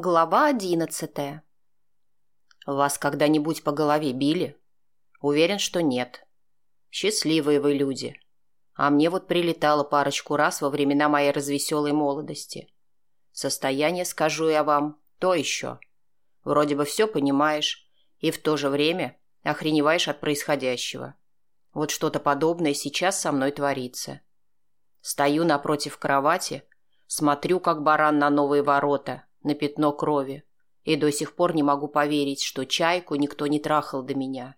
Глава одиннадцатая. Вас когда-нибудь по голове били? Уверен, что нет. Счастливые вы люди. А мне вот прилетало парочку раз во времена моей развеселой молодости. Состояние, скажу я вам, то еще. Вроде бы все понимаешь, и в то же время охреневаешь от происходящего. Вот что-то подобное сейчас со мной творится. Стою напротив кровати, смотрю, как баран на новые ворота – на пятно крови, и до сих пор не могу поверить, что чайку никто не трахал до меня.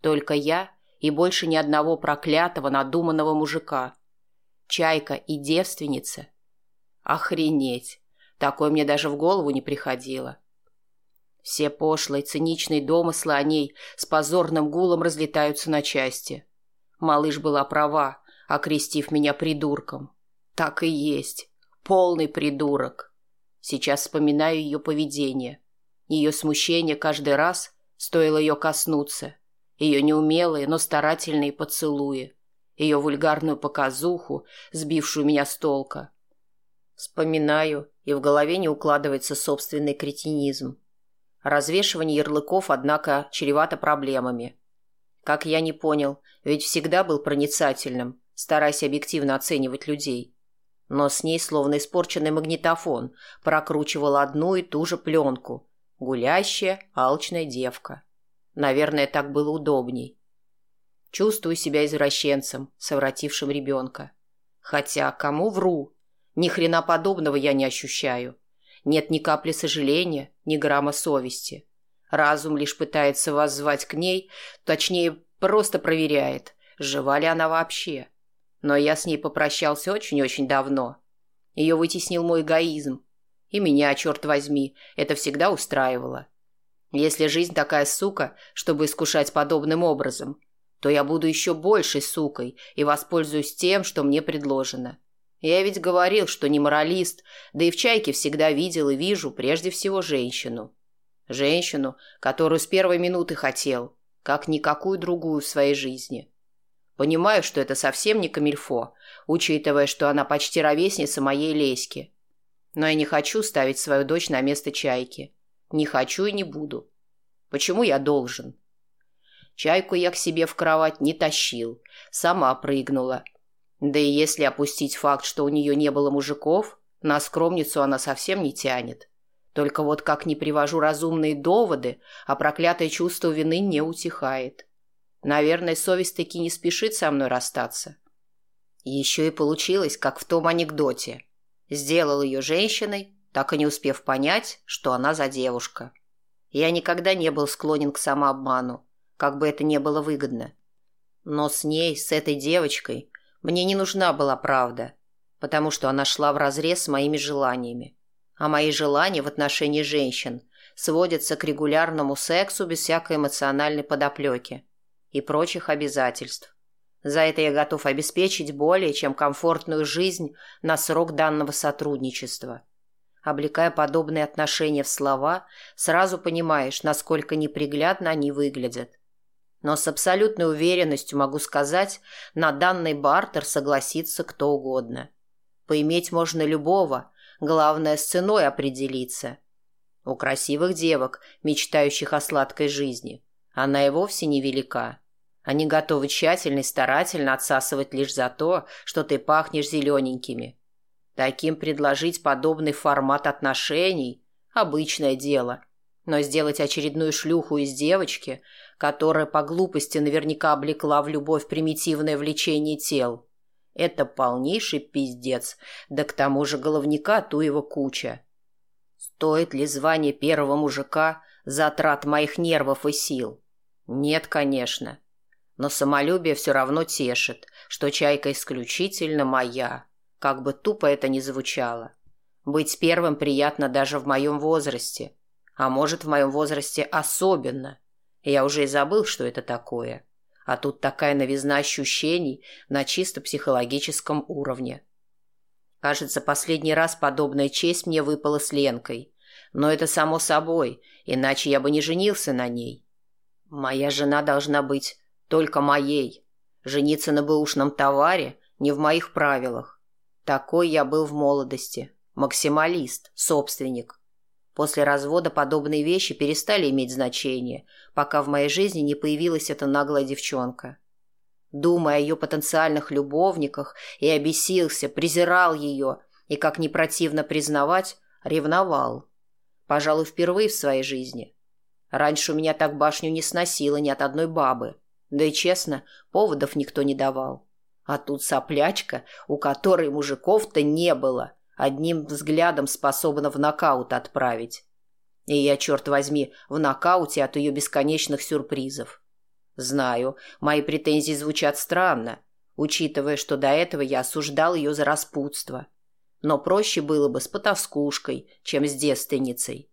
Только я и больше ни одного проклятого надуманного мужика. Чайка и девственница. Охренеть! Такое мне даже в голову не приходило. Все пошлые, циничные домыслы о ней с позорным гулом разлетаются на части. Малыш была права, окрестив меня придурком. Так и есть. Полный придурок. Сейчас вспоминаю ее поведение. Ее смущение каждый раз, стоило ее коснуться. Ее неумелые, но старательные поцелуи. Ее вульгарную показуху, сбившую меня с толка. Вспоминаю, и в голове не укладывается собственный кретинизм. Развешивание ярлыков, однако, чревато проблемами. Как я не понял, ведь всегда был проницательным, стараясь объективно оценивать людей но с ней, словно испорченный магнитофон, прокручивала одну и ту же пленку. Гулящая, алчная девка. Наверное, так было удобней. Чувствую себя извращенцем, совратившим ребенка. Хотя кому вру? Ни хрена подобного я не ощущаю. Нет ни капли сожаления, ни грамма совести. Разум лишь пытается воззвать к ней, точнее, просто проверяет, жива ли она вообще. Но я с ней попрощался очень-очень давно. Ее вытеснил мой эгоизм. И меня, черт возьми, это всегда устраивало. Если жизнь такая сука, чтобы искушать подобным образом, то я буду еще большей сукой и воспользуюсь тем, что мне предложено. Я ведь говорил, что не моралист, да и в «Чайке» всегда видел и вижу прежде всего женщину. Женщину, которую с первой минуты хотел, как никакую другую в своей жизни. Понимаю, что это совсем не камильфо, учитывая, что она почти ровесница моей Леськи. Но я не хочу ставить свою дочь на место чайки. Не хочу и не буду. Почему я должен? Чайку я к себе в кровать не тащил, сама прыгнула. Да и если опустить факт, что у нее не было мужиков, на скромницу она совсем не тянет. Только вот как не привожу разумные доводы, а проклятое чувство вины не утихает. Наверное, совесть таки не спешит со мной расстаться. Еще и получилось, как в том анекдоте. Сделал ее женщиной, так и не успев понять, что она за девушка. Я никогда не был склонен к самообману, как бы это ни было выгодно. Но с ней, с этой девочкой, мне не нужна была правда, потому что она шла вразрез с моими желаниями. А мои желания в отношении женщин сводятся к регулярному сексу без всякой эмоциональной подоплеки и прочих обязательств. За это я готов обеспечить более чем комфортную жизнь на срок данного сотрудничества. Облекая подобные отношения в слова, сразу понимаешь, насколько неприглядно они выглядят. Но с абсолютной уверенностью могу сказать, на данный бартер согласится кто угодно. Поиметь можно любого, главное с ценой определиться. У красивых девок, мечтающих о сладкой жизни – она и вовсе невелика. Они готовы тщательно и старательно отсасывать лишь за то, что ты пахнешь зелененькими. Таким предложить подобный формат отношений – обычное дело. Но сделать очередную шлюху из девочки, которая по глупости наверняка облекла в любовь примитивное влечение тел – это полнейший пиздец, да к тому же головника туева куча. Стоит ли звание первого мужика затрат моих нервов и сил? Нет, конечно. Но самолюбие все равно тешит, что чайка исключительно моя, как бы тупо это ни звучало. Быть первым приятно даже в моем возрасте, а может, в моем возрасте особенно. Я уже и забыл, что это такое. А тут такая новизна ощущений на чисто психологическом уровне. Кажется, последний раз подобная честь мне выпала с Ленкой. Но это само собой, иначе я бы не женился на ней. Моя жена должна быть только моей. Жениться на бэушном товаре не в моих правилах. Такой я был в молодости. Максималист, собственник. После развода подобные вещи перестали иметь значение, пока в моей жизни не появилась эта наглая девчонка. Думая о ее потенциальных любовниках, и обесился, презирал ее и, как не противно признавать, ревновал. Пожалуй, впервые в своей жизни. Раньше у меня так башню не сносило ни от одной бабы. Да и честно, поводов никто не давал. А тут соплячка, у которой мужиков-то не было, одним взглядом способна в нокаут отправить. И я, черт возьми, в нокауте от ее бесконечных сюрпризов. Знаю, мои претензии звучат странно, учитывая, что до этого я осуждал ее за распутство. Но проще было бы с потаскушкой, чем с девственницей.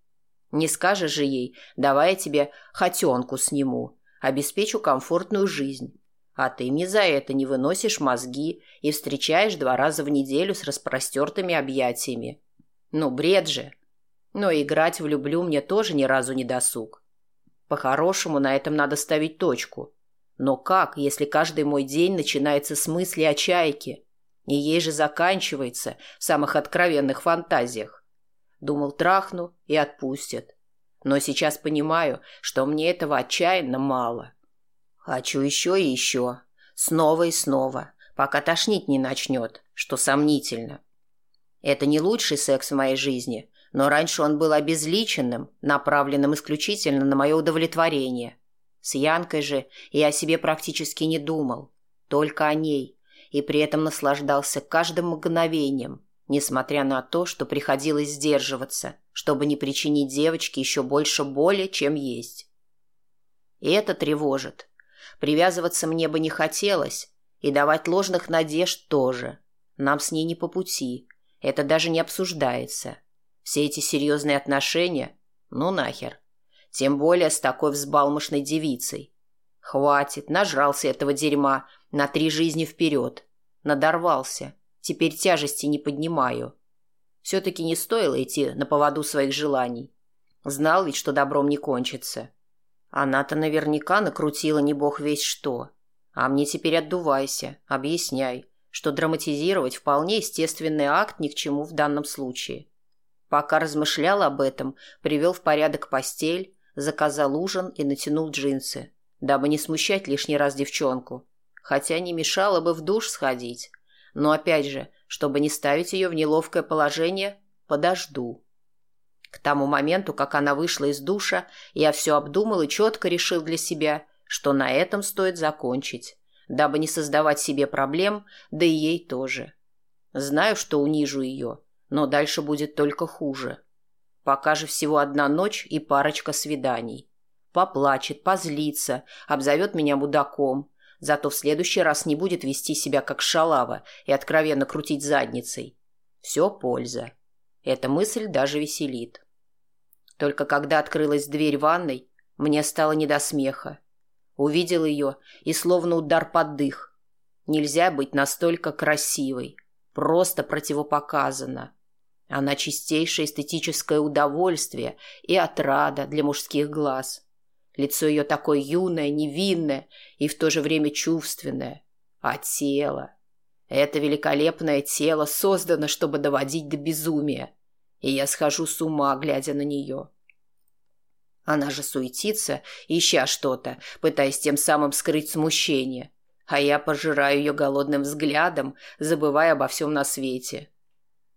Не скажешь же ей, давай я тебе хотенку сниму, обеспечу комфортную жизнь. А ты мне за это не выносишь мозги и встречаешь два раза в неделю с распростертыми объятиями. Ну, бред же. Но играть в «люблю» мне тоже ни разу не досуг. По-хорошему на этом надо ставить точку. Но как, если каждый мой день начинается с мысли о чайке? И ей же заканчивается в самых откровенных фантазиях. Думал, трахну и отпустят. Но сейчас понимаю, что мне этого отчаянно мало. Хочу еще и еще. Снова и снова. Пока тошнить не начнет, что сомнительно. Это не лучший секс в моей жизни, но раньше он был обезличенным, направленным исключительно на мое удовлетворение. С Янкой же я о себе практически не думал, только о ней, и при этом наслаждался каждым мгновением, несмотря на то, что приходилось сдерживаться, чтобы не причинить девочке еще больше боли, чем есть. И это тревожит. Привязываться мне бы не хотелось, и давать ложных надежд тоже. Нам с ней не по пути. Это даже не обсуждается. Все эти серьезные отношения? Ну нахер. Тем более с такой взбалмошной девицей. Хватит, нажрался этого дерьма на три жизни вперед. Надорвался. Теперь тяжести не поднимаю. Все-таки не стоило идти на поводу своих желаний. Знал ведь, что добром не кончится. Она-то наверняка накрутила не бог весь что. А мне теперь отдувайся, объясняй, что драматизировать вполне естественный акт ни к чему в данном случае. Пока размышлял об этом, привел в порядок постель, заказал ужин и натянул джинсы, дабы не смущать лишний раз девчонку. Хотя не мешало бы в душ сходить. Но опять же, чтобы не ставить ее в неловкое положение, подожду. К тому моменту, как она вышла из душа, я все обдумал и четко решил для себя, что на этом стоит закончить, дабы не создавать себе проблем, да и ей тоже. Знаю, что унижу ее, но дальше будет только хуже. Пока же всего одна ночь и парочка свиданий. Поплачет, позлится, обзовет меня мудаком, Зато в следующий раз не будет вести себя как шалава и откровенно крутить задницей. Все польза. Эта мысль даже веселит. Только когда открылась дверь ванной, мне стало не до смеха. Увидел ее и словно удар под дых. Нельзя быть настолько красивой. Просто противопоказано. Она чистейшее эстетическое удовольствие и отрада для мужских глаз. Лицо ее такое юное, невинное и в то же время чувственное. А тело... Это великолепное тело создано, чтобы доводить до безумия. И я схожу с ума, глядя на нее. Она же суетится, ища что-то, пытаясь тем самым скрыть смущение. А я пожираю ее голодным взглядом, забывая обо всем на свете.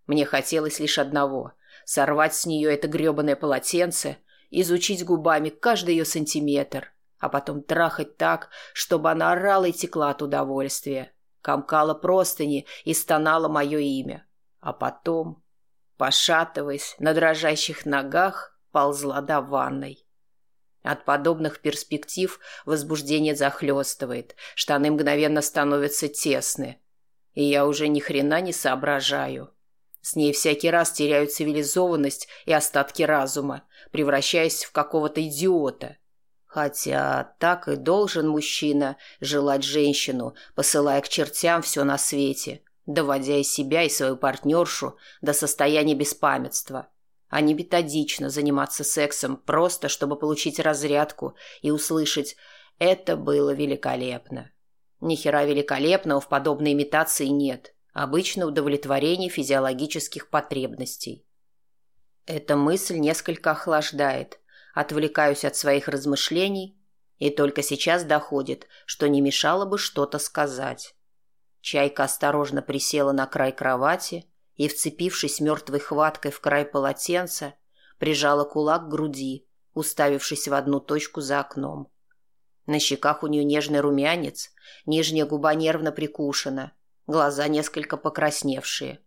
Мне хотелось лишь одного — сорвать с нее это гребаное полотенце — изучить губами каждый ее сантиметр, а потом трахать так, чтобы она орала и текла от удовольствия, комкала простыни и стонала мое имя. А потом, пошатываясь на дрожащих ногах, ползла до ванной. От подобных перспектив возбуждение захлестывает, штаны мгновенно становятся тесны, и я уже ни хрена не соображаю. С ней всякий раз теряю цивилизованность и остатки разума, превращаясь в какого-то идиота. Хотя так и должен мужчина желать женщину, посылая к чертям все на свете, доводя и себя, и свою партнершу до состояния беспамятства, а не методично заниматься сексом просто, чтобы получить разрядку и услышать «это было великолепно». Ни хера великолепного в подобной имитации нет – Обычно удовлетворение физиологических потребностей. Эта мысль несколько охлаждает. Отвлекаюсь от своих размышлений, и только сейчас доходит, что не мешало бы что-то сказать. Чайка осторожно присела на край кровати и, вцепившись мертвой хваткой в край полотенца, прижала кулак к груди, уставившись в одну точку за окном. На щеках у нее нежный румянец, нижняя губа нервно прикушена, глаза несколько покрасневшие.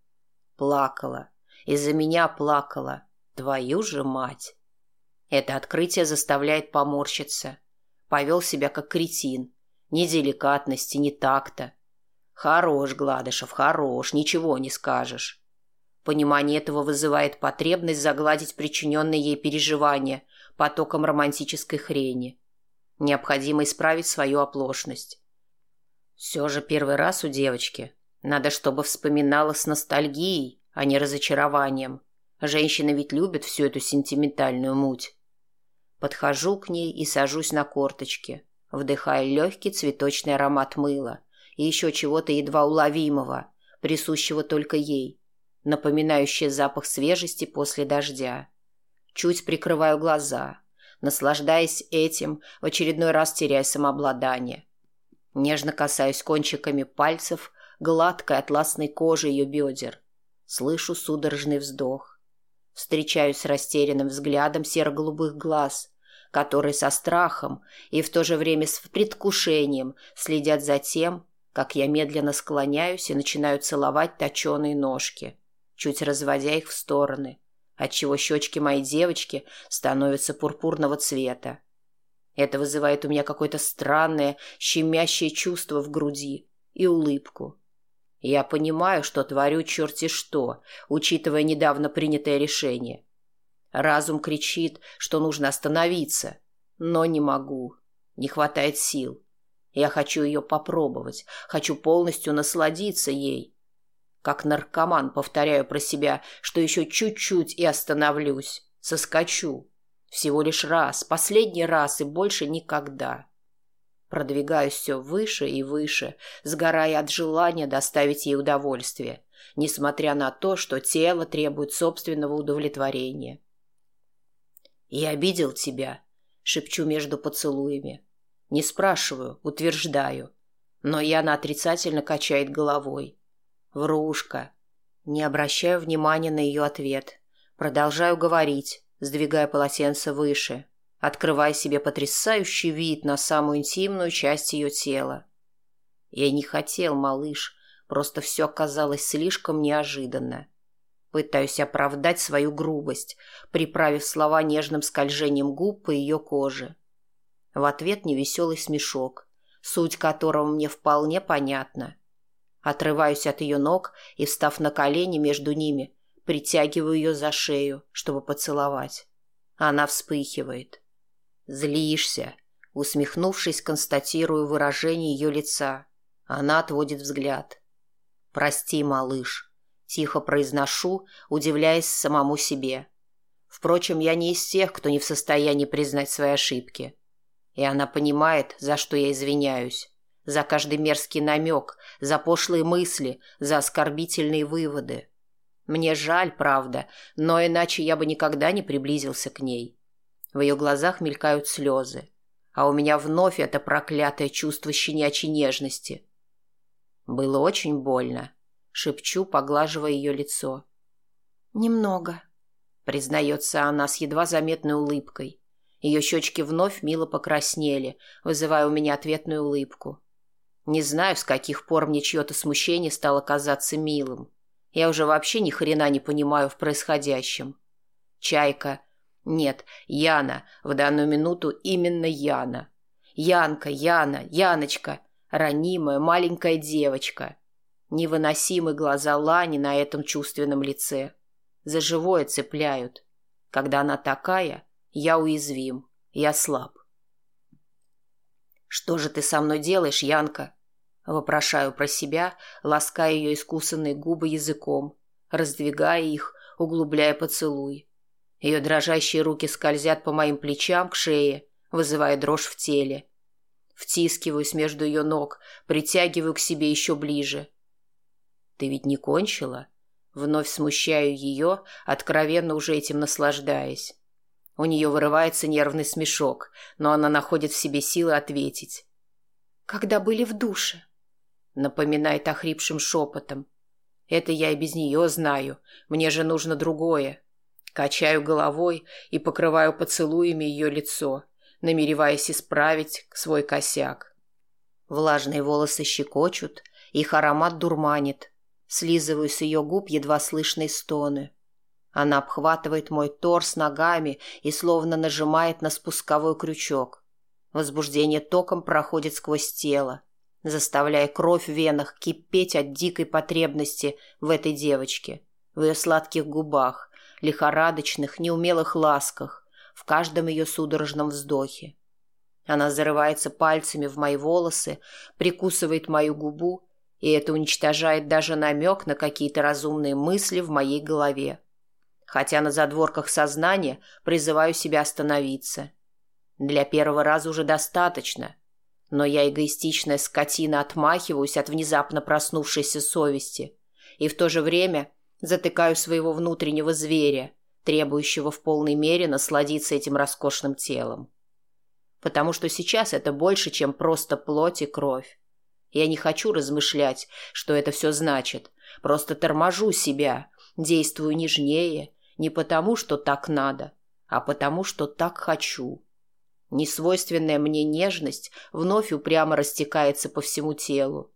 Плакала. Из-за меня плакала. Твою же мать! Это открытие заставляет поморщиться. Повел себя как кретин. Ни деликатности, ни такта. Хорош, Гладышев, хорош, ничего не скажешь. Понимание этого вызывает потребность загладить причиненные ей переживания потоком романтической хрени. Необходимо исправить свою оплошность. Все же первый раз у девочки. Надо, чтобы вспоминала с ностальгией, а не разочарованием. Женщины ведь любят всю эту сентиментальную муть. Подхожу к ней и сажусь на корточки, вдыхая легкий цветочный аромат мыла и еще чего-то едва уловимого, присущего только ей, напоминающее запах свежести после дождя. Чуть прикрываю глаза, наслаждаясь этим, в очередной раз теряя самообладание. Нежно касаюсь кончиками пальцев гладкой атласной кожи ее бедер. Слышу судорожный вздох. Встречаюсь с растерянным взглядом серо-голубых глаз, которые со страхом и в то же время с предвкушением следят за тем, как я медленно склоняюсь и начинаю целовать точеные ножки, чуть разводя их в стороны, отчего щечки моей девочки становятся пурпурного цвета. Это вызывает у меня какое-то странное, щемящее чувство в груди и улыбку. Я понимаю, что творю черти что, учитывая недавно принятое решение. Разум кричит, что нужно остановиться, но не могу. Не хватает сил. Я хочу ее попробовать, хочу полностью насладиться ей. Как наркоман повторяю про себя, что еще чуть-чуть и остановлюсь, соскочу. Всего лишь раз, последний раз и больше никогда. Продвигаюсь все выше и выше, сгорая от желания доставить ей удовольствие, несмотря на то, что тело требует собственного удовлетворения. «Я обидел тебя», — шепчу между поцелуями. Не спрашиваю, утверждаю. Но Яна отрицательно качает головой. «Врушка». Не обращаю внимания на ее ответ. Продолжаю говорить, сдвигая полотенце выше, открывая себе потрясающий вид на самую интимную часть ее тела. Я не хотел, малыш, просто все оказалось слишком неожиданно. Пытаюсь оправдать свою грубость, приправив слова нежным скольжением губ по ее коже. В ответ невеселый смешок, суть которого мне вполне понятна. Отрываюсь от ее ног и, встав на колени между ними, притягиваю ее за шею, чтобы поцеловать. Она вспыхивает. «Злишься», — усмехнувшись, констатирую выражение ее лица. Она отводит взгляд. «Прости, малыш», Тихо произношу, удивляясь самому себе. Впрочем, я не из тех, кто не в состоянии признать свои ошибки. И она понимает, за что я извиняюсь. За каждый мерзкий намек, за пошлые мысли, за оскорбительные выводы. Мне жаль, правда, но иначе я бы никогда не приблизился к ней. В ее глазах мелькают слезы. А у меня вновь это проклятое чувство щенячьей нежности. Было очень больно шепчу, поглаживая ее лицо. «Немного», — признается она с едва заметной улыбкой. Ее щечки вновь мило покраснели, вызывая у меня ответную улыбку. Не знаю, с каких пор мне чье-то смущение стало казаться милым. Я уже вообще ни хрена не понимаю в происходящем. Чайка. Нет, Яна. В данную минуту именно Яна. Янка, Яна, Яночка. Ранимая маленькая девочка. Невыносимы глаза Лани на этом чувственном лице. За живое цепляют. Когда она такая, я уязвим, я слаб. «Что же ты со мной делаешь, Янка?» Вопрошаю про себя, лаская ее искусанные губы языком, раздвигая их, углубляя поцелуй. Ее дрожащие руки скользят по моим плечам к шее, вызывая дрожь в теле. Втискиваюсь между ее ног, притягиваю к себе еще ближе. «Ты ведь не кончила?» Вновь смущаю ее, откровенно уже этим наслаждаясь. У нее вырывается нервный смешок, но она находит в себе силы ответить. «Когда были в душе?» Напоминает охрипшим шепотом. «Это я и без нее знаю. Мне же нужно другое». Качаю головой и покрываю поцелуями ее лицо, намереваясь исправить свой косяк. Влажные волосы щекочут, их аромат дурманит. Слизываю с ее губ едва слышные стоны. Она обхватывает мой торс ногами и словно нажимает на спусковой крючок. Возбуждение током проходит сквозь тело, заставляя кровь в венах кипеть от дикой потребности в этой девочке, в ее сладких губах, лихорадочных, неумелых ласках, в каждом ее судорожном вздохе. Она зарывается пальцами в мои волосы, прикусывает мою губу, и это уничтожает даже намек на какие-то разумные мысли в моей голове хотя на задворках сознания призываю себя остановиться. Для первого раза уже достаточно, но я эгоистичная скотина отмахиваюсь от внезапно проснувшейся совести и в то же время затыкаю своего внутреннего зверя, требующего в полной мере насладиться этим роскошным телом. Потому что сейчас это больше, чем просто плоть и кровь. Я не хочу размышлять, что это все значит. Просто торможу себя, действую нежнее, не потому, что так надо, а потому, что так хочу. Несвойственная мне нежность вновь упрямо растекается по всему телу.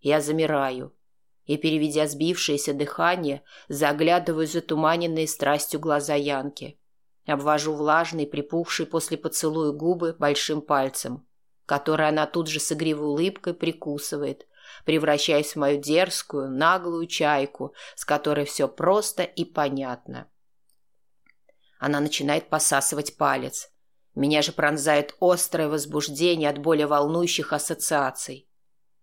Я замираю и, переведя сбившееся дыхание, заглядываю затуманенные страстью глаза Янки. Обвожу влажный, припухший после поцелуя губы большим пальцем, который она тут же с игривой улыбкой прикусывает, превращаясь в мою дерзкую, наглую чайку, с которой все просто и понятно. Она начинает посасывать палец. Меня же пронзает острое возбуждение от более волнующих ассоциаций.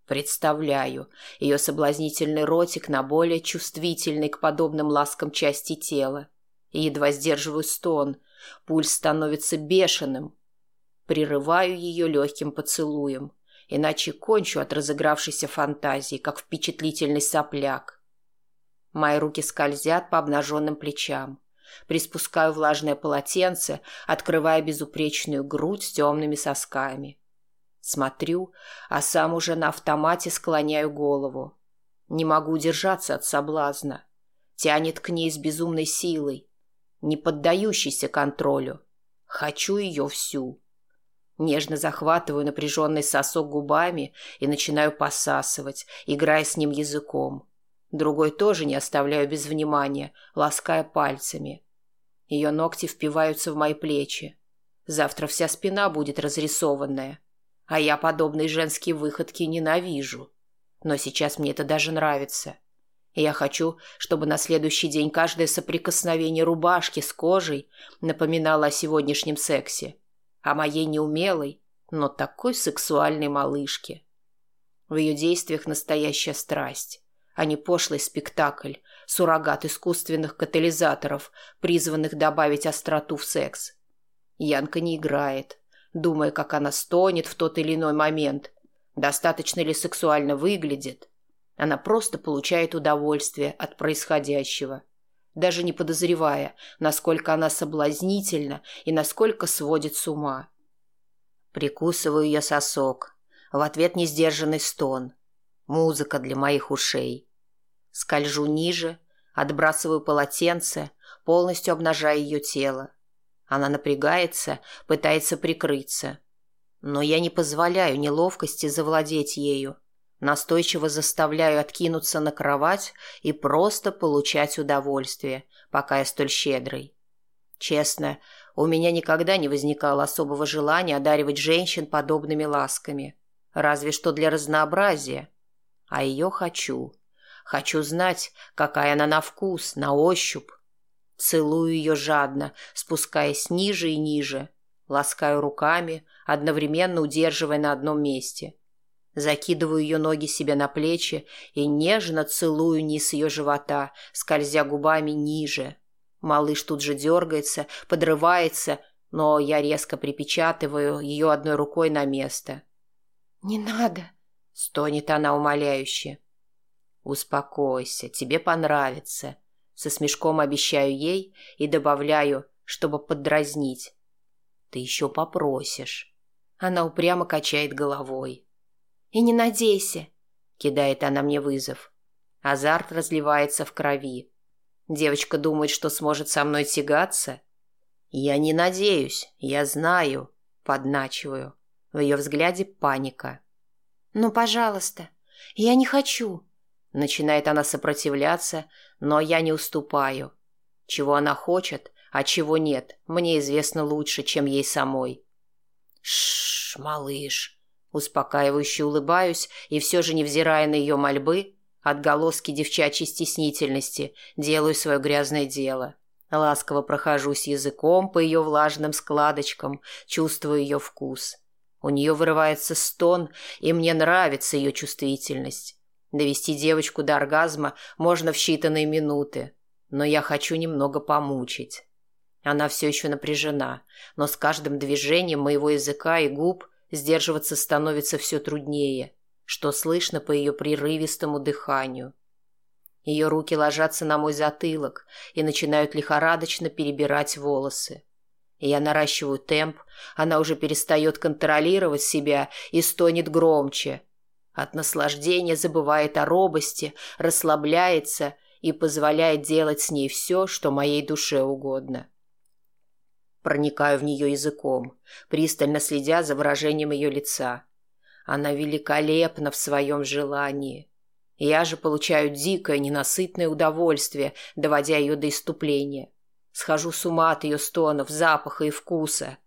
Представляю ее соблазнительный ротик на более чувствительной к подобным ласкам части тела. И едва сдерживаю стон. Пульс становится бешеным. Прерываю ее легким поцелуем иначе кончу от разыгравшейся фантазии, как впечатлительный сопляк. Мои руки скользят по обнаженным плечам. Приспускаю влажное полотенце, открывая безупречную грудь с темными сосками. Смотрю, а сам уже на автомате склоняю голову. Не могу удержаться от соблазна. Тянет к ней с безумной силой, не поддающейся контролю. Хочу ее всю. Нежно захватываю напряженный сосок губами и начинаю посасывать, играя с ним языком. Другой тоже не оставляю без внимания, лаская пальцами. Ее ногти впиваются в мои плечи. Завтра вся спина будет разрисованная. А я подобные женские выходки ненавижу. Но сейчас мне это даже нравится. Я хочу, чтобы на следующий день каждое соприкосновение рубашки с кожей напоминало о сегодняшнем сексе о моей неумелой, но такой сексуальной малышке. В ее действиях настоящая страсть, а не пошлый спектакль, суррогат искусственных катализаторов, призванных добавить остроту в секс. Янка не играет, думая, как она стонет в тот или иной момент, достаточно ли сексуально выглядит. Она просто получает удовольствие от происходящего даже не подозревая, насколько она соблазнительна и насколько сводит с ума. Прикусываю ее сосок. В ответ несдержанный стон. Музыка для моих ушей. Скольжу ниже, отбрасываю полотенце, полностью обнажая ее тело. Она напрягается, пытается прикрыться. Но я не позволяю неловкости завладеть ею Настойчиво заставляю откинуться на кровать и просто получать удовольствие, пока я столь щедрый. Честно, у меня никогда не возникало особого желания одаривать женщин подобными ласками. Разве что для разнообразия. А ее хочу. Хочу знать, какая она на вкус, на ощупь. Целую ее жадно, спускаясь ниже и ниже. Ласкаю руками, одновременно удерживая на одном месте – Закидываю ее ноги себе на плечи и нежно целую низ ее живота, скользя губами ниже. Малыш тут же дергается, подрывается, но я резко припечатываю ее одной рукой на место. «Не надо!» — стонет она умоляюще. «Успокойся, тебе понравится», — со смешком обещаю ей и добавляю, чтобы поддразнить. «Ты еще попросишь». Она упрямо качает головой. «И не надейся», — кидает она мне вызов. Азарт разливается в крови. Девочка думает, что сможет со мной тягаться. Я не надеюсь, я знаю, подначиваю. В ее взгляде паника. «Ну, пожалуйста, я не хочу». Начинает она сопротивляться, но я не уступаю. Чего она хочет, а чего нет, мне известно лучше, чем ей самой. Шш, малыш. Успокаивающе улыбаюсь и все же, невзирая на ее мольбы, отголоски девчачьей стеснительности, делаю свое грязное дело. Ласково прохожусь языком по ее влажным складочкам, чувствую ее вкус. У нее вырывается стон, и мне нравится ее чувствительность. Довести девочку до оргазма можно в считанные минуты, но я хочу немного помучить. Она все еще напряжена, но с каждым движением моего языка и губ сдерживаться становится все труднее, что слышно по ее прерывистому дыханию. Ее руки ложатся на мой затылок и начинают лихорадочно перебирать волосы. Я наращиваю темп, она уже перестает контролировать себя и стонет громче. От наслаждения забывает о робости, расслабляется и позволяет делать с ней все, что моей душе угодно. Проникаю в нее языком, пристально следя за выражением ее лица. Она великолепна в своем желании. Я же получаю дикое, ненасытное удовольствие, доводя ее до иступления. Схожу с ума от ее стонов, запаха и вкуса.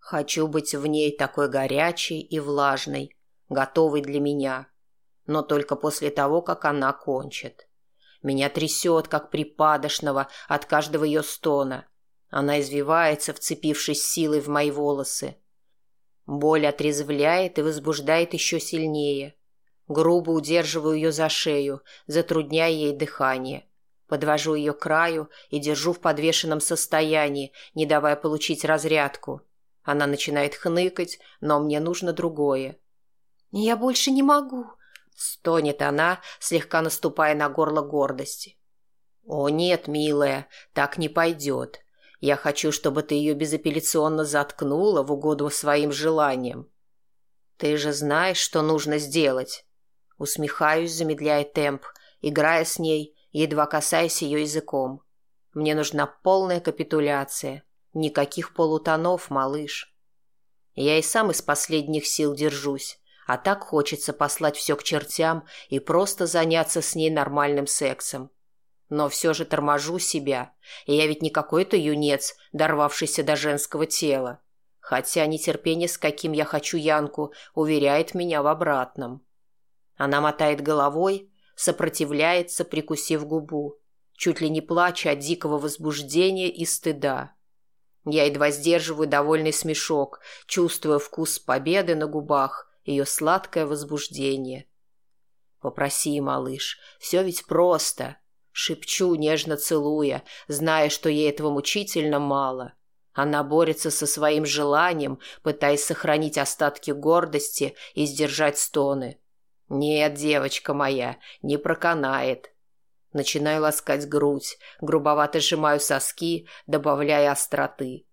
Хочу быть в ней такой горячей и влажной, готовой для меня. Но только после того, как она кончит. Меня трясет, как припадочного, от каждого ее стона. Она извивается, вцепившись силой в мои волосы. Боль отрезвляет и возбуждает еще сильнее. Грубо удерживаю ее за шею, затрудняя ей дыхание. Подвожу ее к краю и держу в подвешенном состоянии, не давая получить разрядку. Она начинает хныкать, но мне нужно другое. «Я больше не могу», — стонет она, слегка наступая на горло гордости. «О нет, милая, так не пойдет. Я хочу, чтобы ты ее безапелляционно заткнула в угоду своим желаниям. Ты же знаешь, что нужно сделать. Усмехаюсь, замедляя темп, играя с ней, едва касаясь ее языком. Мне нужна полная капитуляция. Никаких полутонов, малыш. Я и сам из последних сил держусь, а так хочется послать все к чертям и просто заняться с ней нормальным сексом. Но все же торможу себя, и я ведь не какой-то юнец, дорвавшийся до женского тела. Хотя нетерпение, с каким я хочу Янку, уверяет меня в обратном. Она мотает головой, сопротивляется, прикусив губу, чуть ли не плача от дикого возбуждения и стыда. Я едва сдерживаю довольный смешок, чувствуя вкус победы на губах, ее сладкое возбуждение. «Попроси, малыш, все ведь просто», Шепчу, нежно целуя, зная, что ей этого мучительно мало. Она борется со своим желанием, пытаясь сохранить остатки гордости и сдержать стоны. «Нет, девочка моя, не проканает». Начинаю ласкать грудь, грубовато сжимаю соски, добавляя остроты.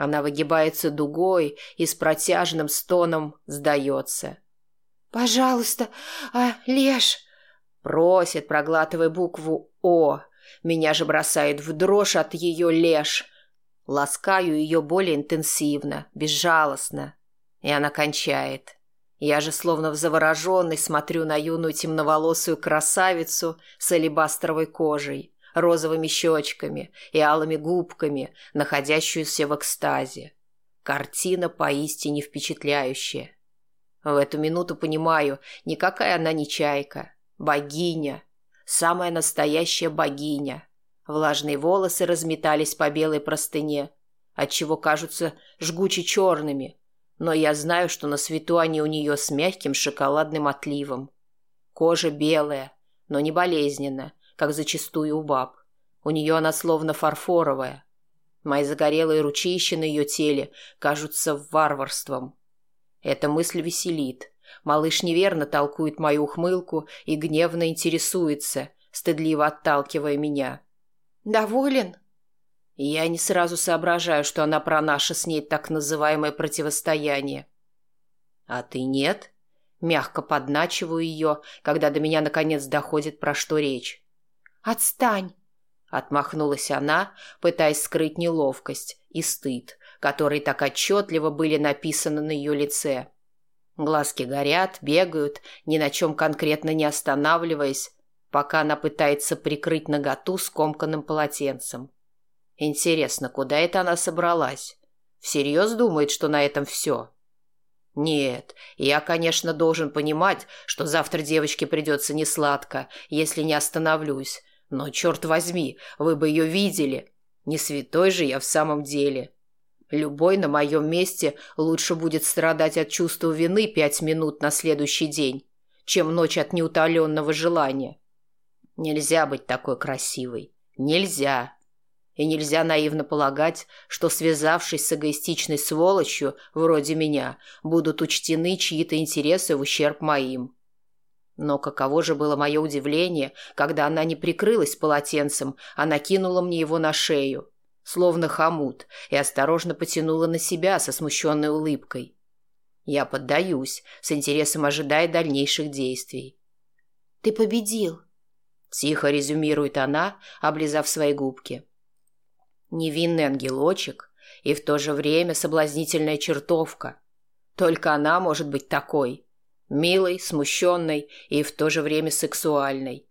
Она выгибается дугой и с протяжным стоном сдается. «Пожалуйста, а, Леш!» Просит, проглатывая букву «О». Меня же бросает в дрожь от ее леш. Ласкаю ее более интенсивно, безжалостно. И она кончает. Я же словно в завороженной смотрю на юную темноволосую красавицу с алебастровой кожей, розовыми щечками и алыми губками, находящуюся в экстазе. Картина поистине впечатляющая. В эту минуту понимаю, никакая она не чайка. Богиня. Самая настоящая богиня. Влажные волосы разметались по белой простыне, отчего кажутся жгуче черными, но я знаю, что на свету они у нее с мягким шоколадным отливом. Кожа белая, но не болезненная, как зачастую у баб. У нее она словно фарфоровая. Мои загорелые ручища на ее теле кажутся варварством. Эта мысль веселит, Малыш неверно толкует мою ухмылку и гневно интересуется, стыдливо отталкивая меня. «Доволен?» Я не сразу соображаю, что она про наше с ней так называемое противостояние. «А ты нет?» Мягко подначиваю ее, когда до меня наконец доходит, про что речь. «Отстань!» Отмахнулась она, пытаясь скрыть неловкость и стыд, которые так отчетливо были написаны на ее лице. Глазки горят, бегают, ни на чем конкретно не останавливаясь, пока она пытается прикрыть наготу скомканным полотенцем. Интересно, куда это она собралась? Всерьез думает, что на этом все? Нет, я, конечно, должен понимать, что завтра девочке придется несладко, если не остановлюсь. Но, черт возьми, вы бы ее видели. Не святой же я в самом деле. Любой на моем месте лучше будет страдать от чувства вины пять минут на следующий день, чем ночь от неутоленного желания. Нельзя быть такой красивой. Нельзя. И нельзя наивно полагать, что, связавшись с эгоистичной сволочью, вроде меня, будут учтены чьи-то интересы в ущерб моим. Но каково же было мое удивление, когда она не прикрылась полотенцем, а накинула мне его на шею, словно хомут, и осторожно потянула на себя со смущенной улыбкой. Я поддаюсь, с интересом ожидая дальнейших действий. «Ты победил», — тихо резюмирует она, облизав свои губки. Невинный ангелочек и в то же время соблазнительная чертовка. Только она может быть такой, милой, смущенной и в то же время сексуальной.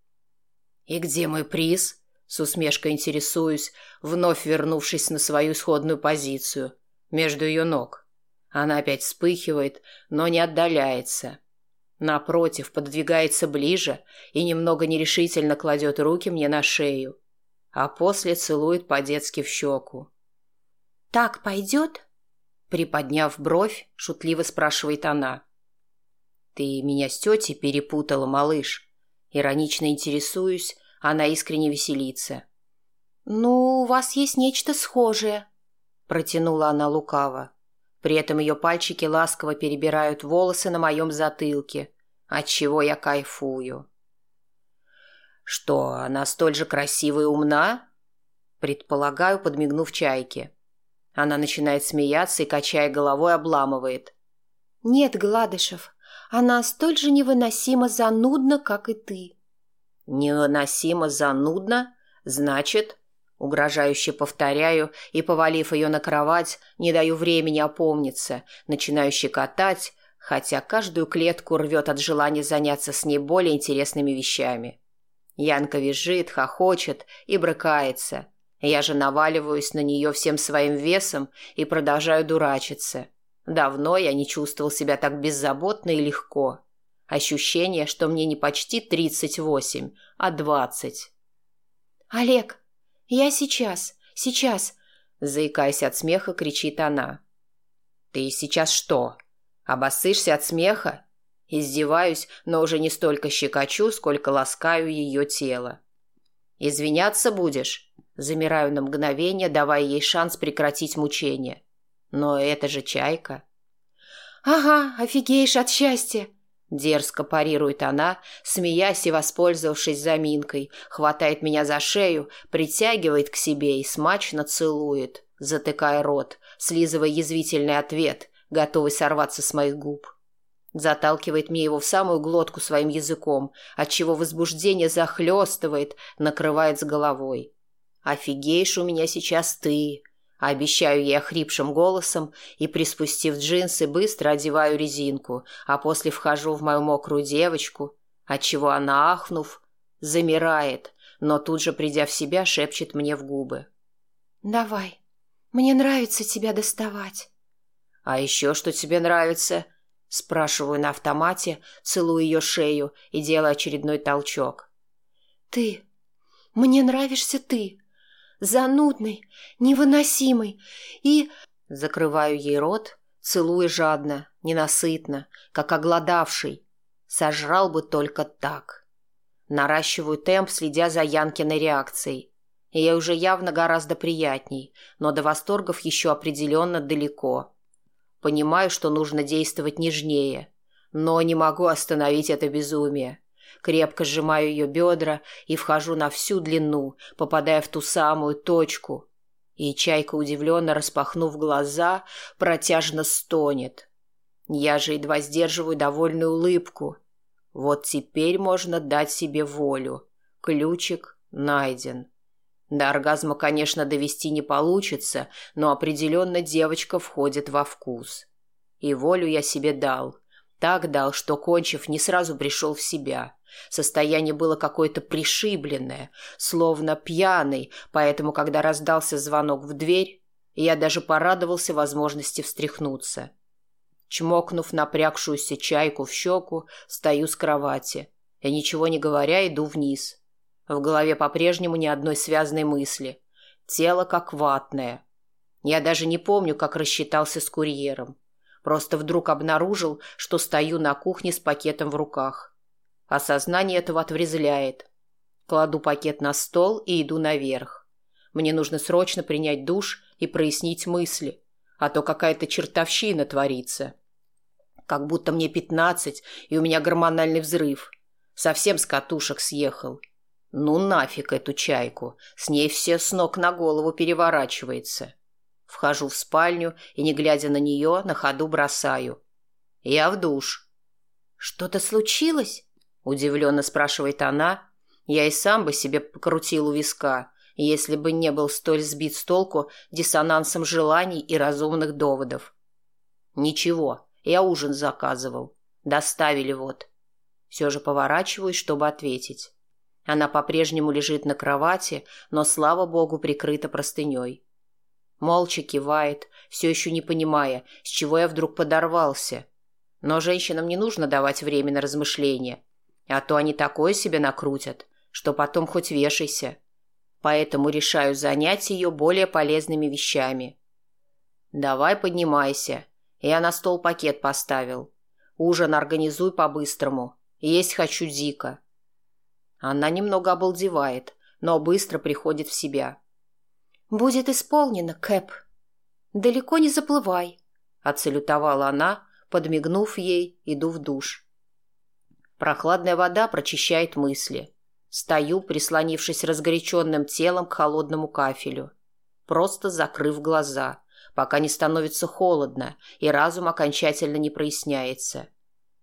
«И где мой приз?» — с усмешкой интересуюсь, вновь вернувшись на свою исходную позицию, между ее ног. Она опять вспыхивает, но не отдаляется. Напротив, подвигается ближе и немного нерешительно кладет руки мне на шею а после целует по-детски в щеку. «Так пойдет?» Приподняв бровь, шутливо спрашивает она. «Ты меня с тетей перепутала, малыш?» Иронично интересуюсь, она искренне веселится. «Ну, у вас есть нечто схожее», — протянула она лукаво. При этом ее пальчики ласково перебирают волосы на моем затылке, отчего я кайфую. «Что, она столь же красива и умна?» Предполагаю, подмигнув чайке. Она начинает смеяться и, качая головой, обламывает. «Нет, Гладышев, она столь же невыносимо занудна, как и ты». «Невыносимо занудна? Значит...» Угрожающе повторяю и, повалив ее на кровать, не даю времени опомниться, начинаю щекотать, хотя каждую клетку рвет от желания заняться с ней более интересными вещами. Янка визжит, хохочет и брыкается. Я же наваливаюсь на нее всем своим весом и продолжаю дурачиться. Давно я не чувствовал себя так беззаботно и легко. Ощущение, что мне не почти тридцать восемь, а двадцать. «Олег, я сейчас, сейчас!» Заикаясь от смеха, кричит она. «Ты сейчас что, обоссышься от смеха?» Издеваюсь, но уже не столько щекочу, сколько ласкаю ее тело. «Извиняться будешь?» Замираю на мгновение, давая ей шанс прекратить мучение. «Но это же чайка». «Ага, офигеешь от счастья!» Дерзко парирует она, смеясь и воспользовавшись заминкой, хватает меня за шею, притягивает к себе и смачно целует, затыкая рот, слизывая язвительный ответ, готовый сорваться с моих губ. Заталкивает мне его в самую глотку своим языком, отчего возбуждение захлестывает, накрывает с головой. «Офигеешь у меня сейчас ты!» Обещаю ей охрипшим голосом и, приспустив джинсы, быстро одеваю резинку, а после вхожу в мою мокрую девочку, отчего она, ахнув, замирает, но тут же, придя в себя, шепчет мне в губы. «Давай, мне нравится тебя доставать». «А еще что тебе нравится?» Спрашиваю на автомате, целую ее шею и делаю очередной толчок. «Ты. Мне нравишься ты. Занудный, невыносимый и...» Закрываю ей рот, целую жадно, ненасытно, как огладавший. Сожрал бы только так. Наращиваю темп, следя за Янкиной реакцией. Ей уже явно гораздо приятней, но до восторгов еще определенно далеко. Понимаю, что нужно действовать нежнее. но не могу остановить это безумие. Крепко сжимаю ее бедра и вхожу на всю длину, попадая в ту самую точку. И чайка, удивленно распахнув глаза, протяжно стонет. Я же едва сдерживаю довольную улыбку. Вот теперь можно дать себе волю. Ключик найден. До оргазма, конечно, довести не получится, но определенно девочка входит во вкус. И волю я себе дал. Так дал, что, кончив, не сразу пришел в себя. Состояние было какое-то пришибленное, словно пьяный, поэтому, когда раздался звонок в дверь, я даже порадовался возможности встряхнуться. Чмокнув напрягшуюся чайку в щеку, стою с кровати. Я ничего не говоря иду вниз. В голове по-прежнему ни одной связанной мысли. Тело как ватное. Я даже не помню, как рассчитался с курьером. Просто вдруг обнаружил, что стою на кухне с пакетом в руках. Осознание этого отврезляет. Кладу пакет на стол и иду наверх. Мне нужно срочно принять душ и прояснить мысли, а то какая-то чертовщина творится. Как будто мне пятнадцать, и у меня гормональный взрыв. Совсем с катушек съехал. Ну нафиг эту чайку, с ней все с ног на голову переворачивается. Вхожу в спальню и, не глядя на нее, на ходу бросаю. Я в душ. «Что-то случилось?» Удивленно спрашивает она. Я и сам бы себе покрутил у виска, если бы не был столь сбит с толку диссонансом желаний и разумных доводов. Ничего, я ужин заказывал. Доставили вот. Все же поворачиваюсь, чтобы ответить. Она по-прежнему лежит на кровати, но, слава богу, прикрыта простыней. Молча кивает, все еще не понимая, с чего я вдруг подорвался. Но женщинам не нужно давать время на размышления. А то они такое себе накрутят, что потом хоть вешайся. Поэтому решаю занять ее более полезными вещами. «Давай поднимайся». Я на стол пакет поставил. Ужин организуй по-быстрому. Есть хочу дико. Она немного обалдевает, но быстро приходит в себя. «Будет исполнено, Кэп. Далеко не заплывай», — отсалютовала она, подмигнув ей, иду в душ. Прохладная вода прочищает мысли. Стою, прислонившись разгоряченным телом к холодному кафелю. Просто закрыв глаза, пока не становится холодно и разум окончательно не проясняется.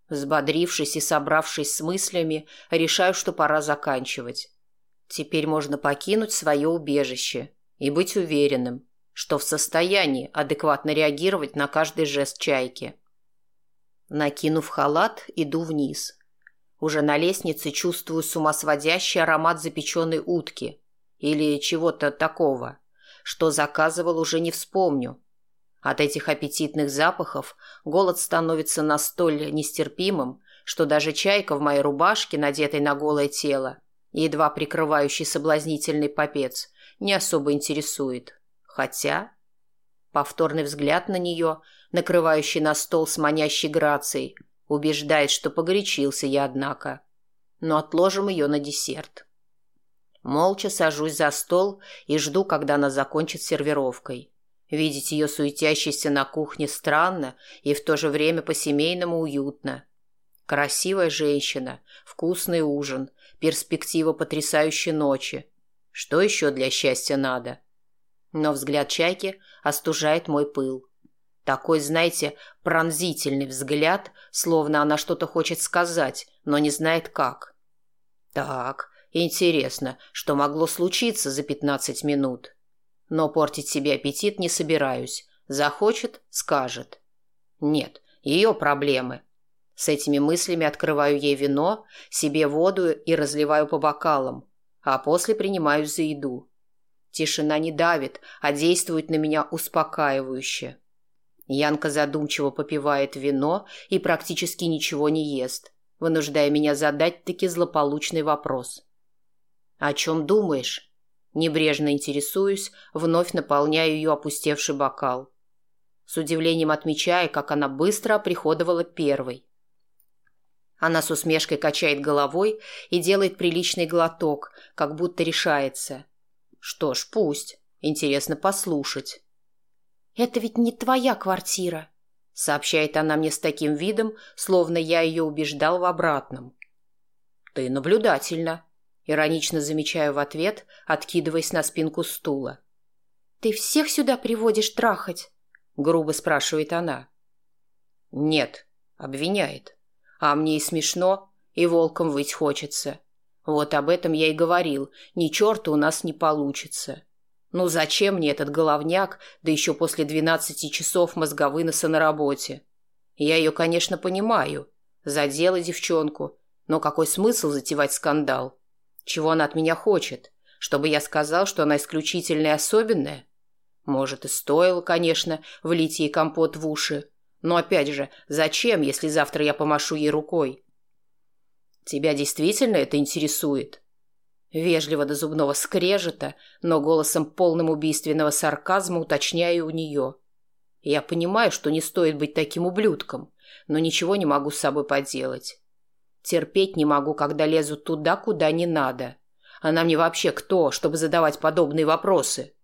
Взбодрившись и собравшись с мыслями, решаю, что пора заканчивать. Теперь можно покинуть свое убежище и быть уверенным, что в состоянии адекватно реагировать на каждый жест чайки. Накинув халат, иду вниз. Уже на лестнице чувствую сумасводящий аромат запеченной утки или чего-то такого, что заказывал уже не вспомню. От этих аппетитных запахов голод становится настолько нестерпимым, что даже чайка в моей рубашке, надетой на голое тело, едва прикрывающий соблазнительный попец, не особо интересует. Хотя... Повторный взгляд на нее, накрывающий на стол с манящей грацией, Убеждает, что погорячился я, однако. Но отложим ее на десерт. Молча сажусь за стол и жду, когда она закончит сервировкой. Видеть ее суетящейся на кухне странно и в то же время по-семейному уютно. Красивая женщина, вкусный ужин, перспектива потрясающей ночи. Что еще для счастья надо? Но взгляд чайки остужает мой пыл. Такой, знаете, пронзительный взгляд, словно она что-то хочет сказать, но не знает как. Так, интересно, что могло случиться за пятнадцать минут. Но портить себе аппетит не собираюсь. Захочет – скажет. Нет, ее проблемы. С этими мыслями открываю ей вино, себе воду и разливаю по бокалам, а после принимаюсь за еду. Тишина не давит, а действует на меня успокаивающе. Янка задумчиво попивает вино и практически ничего не ест, вынуждая меня задать таки злополучный вопрос. «О чем думаешь?» Небрежно интересуюсь, вновь наполняю ее опустевший бокал. С удивлением отмечая, как она быстро оприходовала первой. Она с усмешкой качает головой и делает приличный глоток, как будто решается. Что ж, пусть. Интересно послушать. «Это ведь не твоя квартира», — сообщает она мне с таким видом, словно я ее убеждал в обратном. Ты наблюдательна, иронично замечаю в ответ, откидываясь на спинку стула. Ты всех сюда приводишь трахать? грубо спрашивает она. Нет, обвиняет. А мне и смешно, и волком выть хочется. Вот об этом я и говорил. Ни черта у нас не получится. Ну зачем мне этот головняк, да еще после двенадцати часов мозговыноса на работе? Я ее, конечно, понимаю. Задела девчонку. Но какой смысл затевать скандал? Чего она от меня хочет? Чтобы я сказал, что она исключительная и особенная? Может, и стоило, конечно, влить ей компот в уши. Но опять же, зачем, если завтра я помашу ей рукой? Тебя действительно это интересует? Вежливо до зубного скрежета, но голосом полным убийственного сарказма уточняю у нее. Я понимаю, что не стоит быть таким ублюдком, но ничего не могу с собой поделать. Терпеть не могу, когда лезут туда, куда не надо. Она мне вообще кто, чтобы задавать подобные вопросы?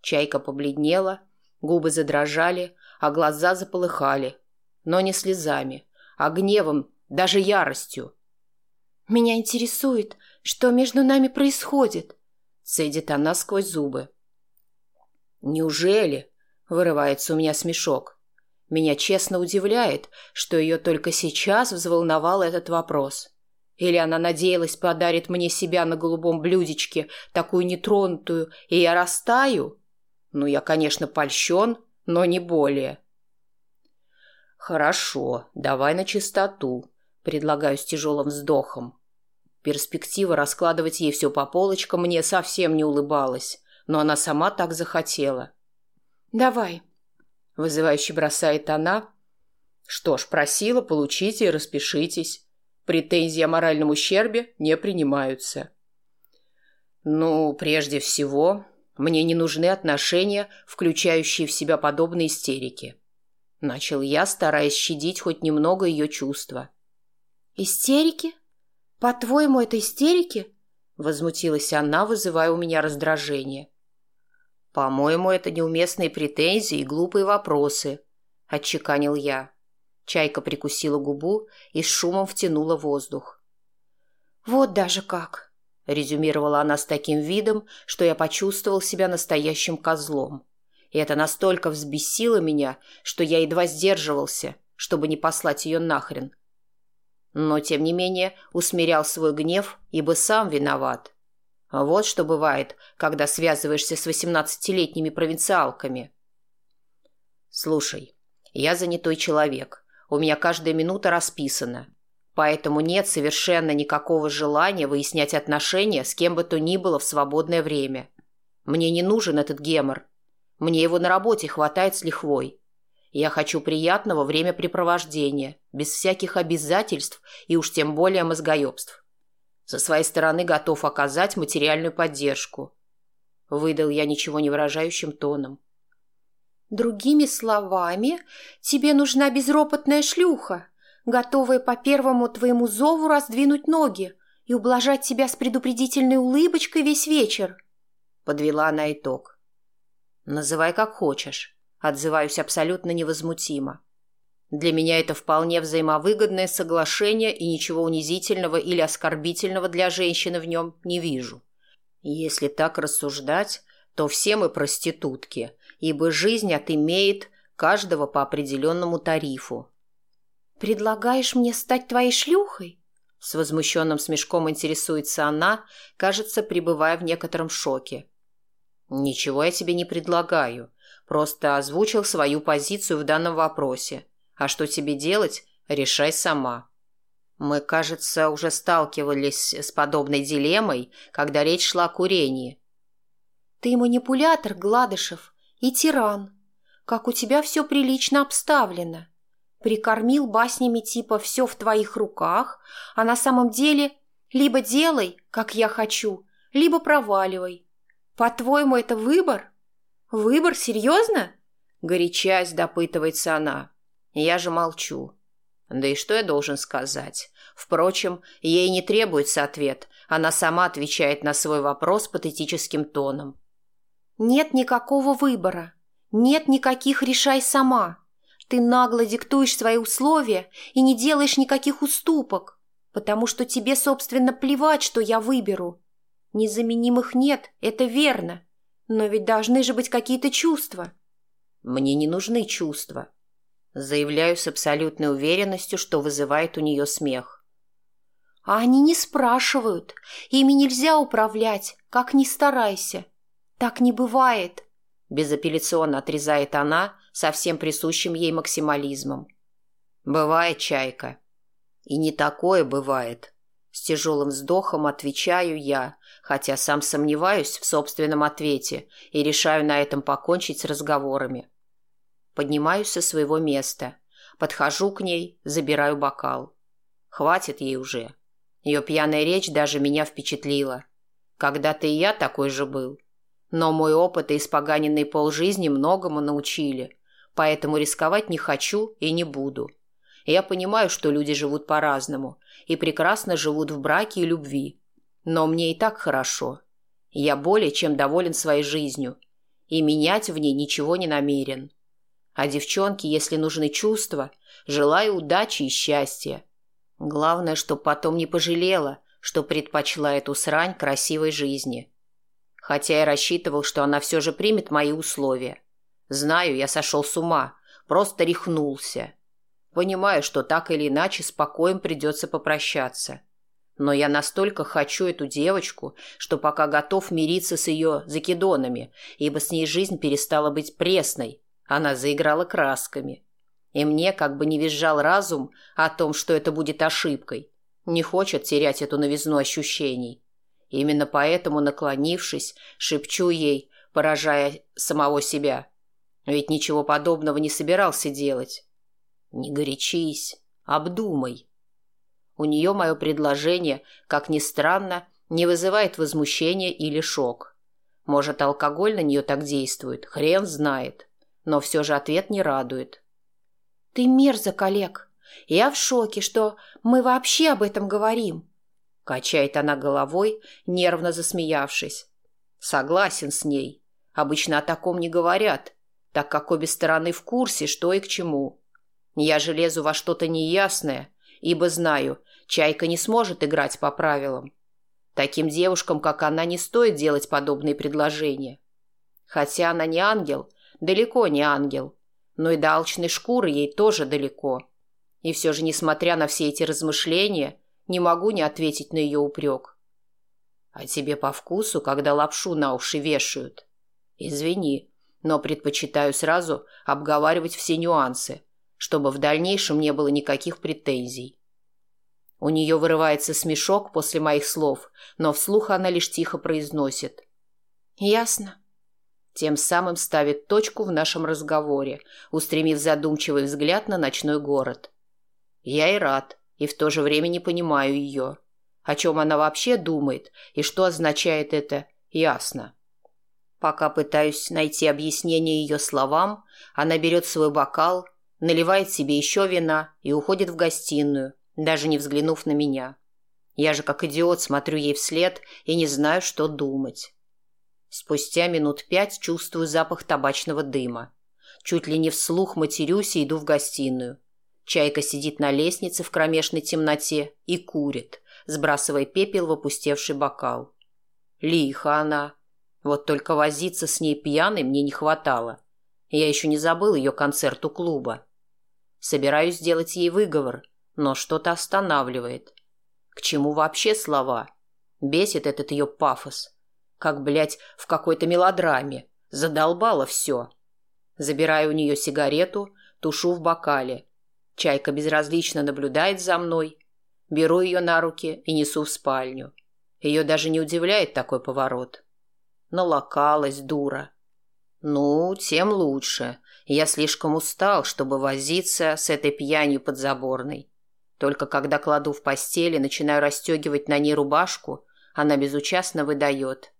Чайка побледнела, губы задрожали, а глаза заполыхали. Но не слезами, а гневом, даже яростью. «Меня интересует, что между нами происходит?» Цедит она сквозь зубы. «Неужели?» — вырывается у меня смешок. Меня честно удивляет, что ее только сейчас взволновал этот вопрос. Или она надеялась подарит мне себя на голубом блюдечке, такую нетронутую, и я растаю? Ну, я, конечно, польщен, но не более. Хорошо, давай на чистоту, предлагаю с тяжелым вздохом. Перспектива раскладывать ей все по полочкам мне совсем не улыбалась, но она сама так захотела. «Давай», — вызывающе бросает она. «Что ж, просила, получите и распишитесь. Претензии о моральном ущербе не принимаются». «Ну, прежде всего, мне не нужны отношения, включающие в себя подобные истерики». Начал я, стараясь щадить хоть немного ее чувства. «Истерики?» «По-твоему, это истерики?» — возмутилась она, вызывая у меня раздражение. «По-моему, это неуместные претензии и глупые вопросы», — отчеканил я. Чайка прикусила губу и с шумом втянула воздух. «Вот даже как!» — резюмировала она с таким видом, что я почувствовал себя настоящим козлом. И это настолько взбесило меня, что я едва сдерживался, чтобы не послать ее нахрен но, тем не менее, усмирял свой гнев, ибо сам виноват. Вот что бывает, когда связываешься с восемнадцатилетними провинциалками. «Слушай, я занятой человек, у меня каждая минута расписана, поэтому нет совершенно никакого желания выяснять отношения с кем бы то ни было в свободное время. Мне не нужен этот гемор, мне его на работе хватает с лихвой». Я хочу приятного времяпрепровождения, без всяких обязательств и уж тем более мозгоебств. Со своей стороны готов оказать материальную поддержку. Выдал я ничего не выражающим тоном. Другими словами, тебе нужна безропотная шлюха, готовая по первому твоему зову раздвинуть ноги и ублажать тебя с предупредительной улыбочкой весь вечер. Подвела она итог. Называй как хочешь. Отзываюсь абсолютно невозмутимо. Для меня это вполне взаимовыгодное соглашение и ничего унизительного или оскорбительного для женщины в нем не вижу. Если так рассуждать, то все мы проститутки, ибо жизнь отымеет каждого по определенному тарифу. «Предлагаешь мне стать твоей шлюхой?» С возмущенным смешком интересуется она, кажется, пребывая в некотором шоке. «Ничего я тебе не предлагаю. Просто озвучил свою позицию в данном вопросе. А что тебе делать, решай сама. Мы, кажется, уже сталкивались с подобной дилеммой, когда речь шла о курении. Ты манипулятор, Гладышев, и тиран. Как у тебя все прилично обставлено. Прикормил баснями типа «все в твоих руках», а на самом деле либо делай, как я хочу, либо проваливай. По-твоему, это выбор? «Выбор? Серьезно?» Горячась допытывается она. Я же молчу. Да и что я должен сказать? Впрочем, ей не требуется ответ. Она сама отвечает на свой вопрос патетическим тоном. «Нет никакого выбора. Нет никаких «решай сама». Ты нагло диктуешь свои условия и не делаешь никаких уступок, потому что тебе, собственно, плевать, что я выберу. Незаменимых нет, это верно, но ведь должны же быть какие-то чувства. Мне не нужны чувства. Заявляю с абсолютной уверенностью, что вызывает у нее смех. А они не спрашивают. Ими нельзя управлять, как ни старайся. Так не бывает. Безапелляционно отрезает она со всем присущим ей максимализмом. Бывает, чайка. И не такое бывает. С тяжелым вздохом отвечаю я, хотя сам сомневаюсь в собственном ответе и решаю на этом покончить с разговорами. Поднимаюсь со своего места, подхожу к ней, забираю бокал. Хватит ей уже. Ее пьяная речь даже меня впечатлила. Когда-то и я такой же был. Но мой опыт и испоганенный полжизни многому научили, поэтому рисковать не хочу и не буду. Я понимаю, что люди живут по-разному и прекрасно живут в браке и любви. Но мне и так хорошо. Я более чем доволен своей жизнью и менять в ней ничего не намерен. А девчонке, если нужны чувства, желаю удачи и счастья. Главное, чтоб потом не пожалела, что предпочла эту срань красивой жизни. Хотя я рассчитывал, что она все же примет мои условия. Знаю, я сошел с ума, просто рехнулся. Понимаю, что так или иначе с придется попрощаться. Но я настолько хочу эту девочку, что пока готов мириться с ее закидонами, ибо с ней жизнь перестала быть пресной, она заиграла красками. И мне как бы не визжал разум о том, что это будет ошибкой. Не хочет терять эту новизну ощущений. Именно поэтому, наклонившись, шепчу ей, поражая самого себя. Ведь ничего подобного не собирался делать. Не горячись, обдумай. У нее мое предложение, как ни странно, не вызывает возмущения или шок. Может, алкоголь на нее так действует, хрен знает но все же ответ не радует. «Ты мерзок, Олег. Я в шоке, что мы вообще об этом говорим». Качает она головой, нервно засмеявшись. Согласен с ней. Обычно о таком не говорят, так как обе стороны в курсе, что и к чему. Я же лезу во что-то неясное, ибо знаю, Чайка не сможет играть по правилам. Таким девушкам, как она, не стоит делать подобные предложения. Хотя она не ангел, далеко не ангел, но и до алчной шкуры ей тоже далеко. И все же, несмотря на все эти размышления, не могу не ответить на ее упрек. А тебе по вкусу, когда лапшу на уши вешают? Извини, но предпочитаю сразу обговаривать все нюансы, чтобы в дальнейшем не было никаких претензий. У нее вырывается смешок после моих слов, но вслух она лишь тихо произносит. «Ясно. Тем самым ставит точку в нашем разговоре, устремив задумчивый взгляд на ночной город. Я и рад, и в то же время не понимаю ее. О чем она вообще думает и что означает это, ясно. Пока пытаюсь найти объяснение ее словам, она берет свой бокал, наливает себе еще вина и уходит в гостиную, даже не взглянув на меня. Я же как идиот смотрю ей вслед и не знаю, что думать. Спустя минут пять чувствую запах табачного дыма. Чуть ли не вслух матерюсь и иду в гостиную. Чайка сидит на лестнице в кромешной темноте и курит, сбрасывая пепел в опустевший бокал. Лиха она. Вот только возиться с ней пьяной мне не хватало. Я еще не забыл ее концерт у клуба. Собираюсь сделать ей выговор, но что-то останавливает. К чему вообще слова? Бесит этот ее пафос. Как, блядь, в какой-то мелодраме. Задолбало все. Забираю у нее сигарету, тушу в бокале. Чайка безразлично наблюдает за мной. Беру ее на руки и несу в спальню. Ее даже не удивляет такой поворот. Налокалась, дура. Ну, тем лучше. Я слишком устал, чтобы возиться с этой пьянью подзаборной. Только когда кладу в постели, начинаю расстегивать на ней рубашку, она безучастно выдает.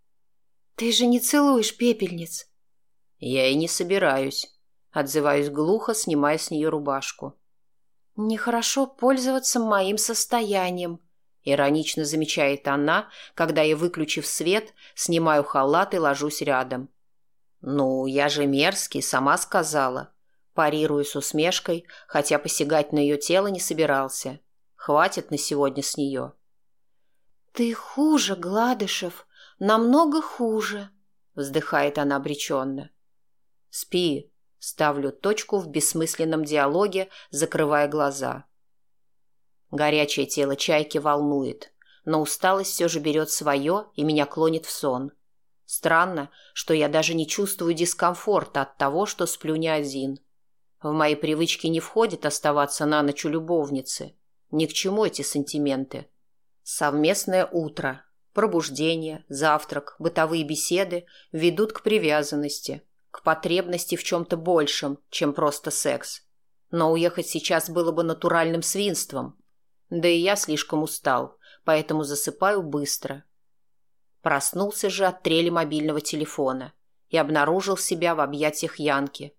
«Ты же не целуешь пепельниц!» «Я и не собираюсь», — отзываюсь глухо, снимая с нее рубашку. «Нехорошо пользоваться моим состоянием», — иронично замечает она, когда я, выключив свет, снимаю халат и ложусь рядом. «Ну, я же мерзкий, сама сказала. Парирую с усмешкой, хотя посягать на ее тело не собирался. Хватит на сегодня с нее. «Ты хуже, Гладышев, намного хуже», — вздыхает она обреченно. «Спи», — ставлю точку в бессмысленном диалоге, закрывая глаза. Горячее тело чайки волнует, но усталость все же берет свое и меня клонит в сон. Странно, что я даже не чувствую дискомфорта от того, что сплю не один. В мои привычки не входит оставаться на ночь у любовницы. Ни к чему эти сантименты. Совместное утро, пробуждение, завтрак, бытовые беседы ведут к привязанности, к потребности в чем-то большем, чем просто секс. Но уехать сейчас было бы натуральным свинством. Да и я слишком устал, поэтому засыпаю быстро. Проснулся же от трели мобильного телефона и обнаружил себя в объятиях Янки.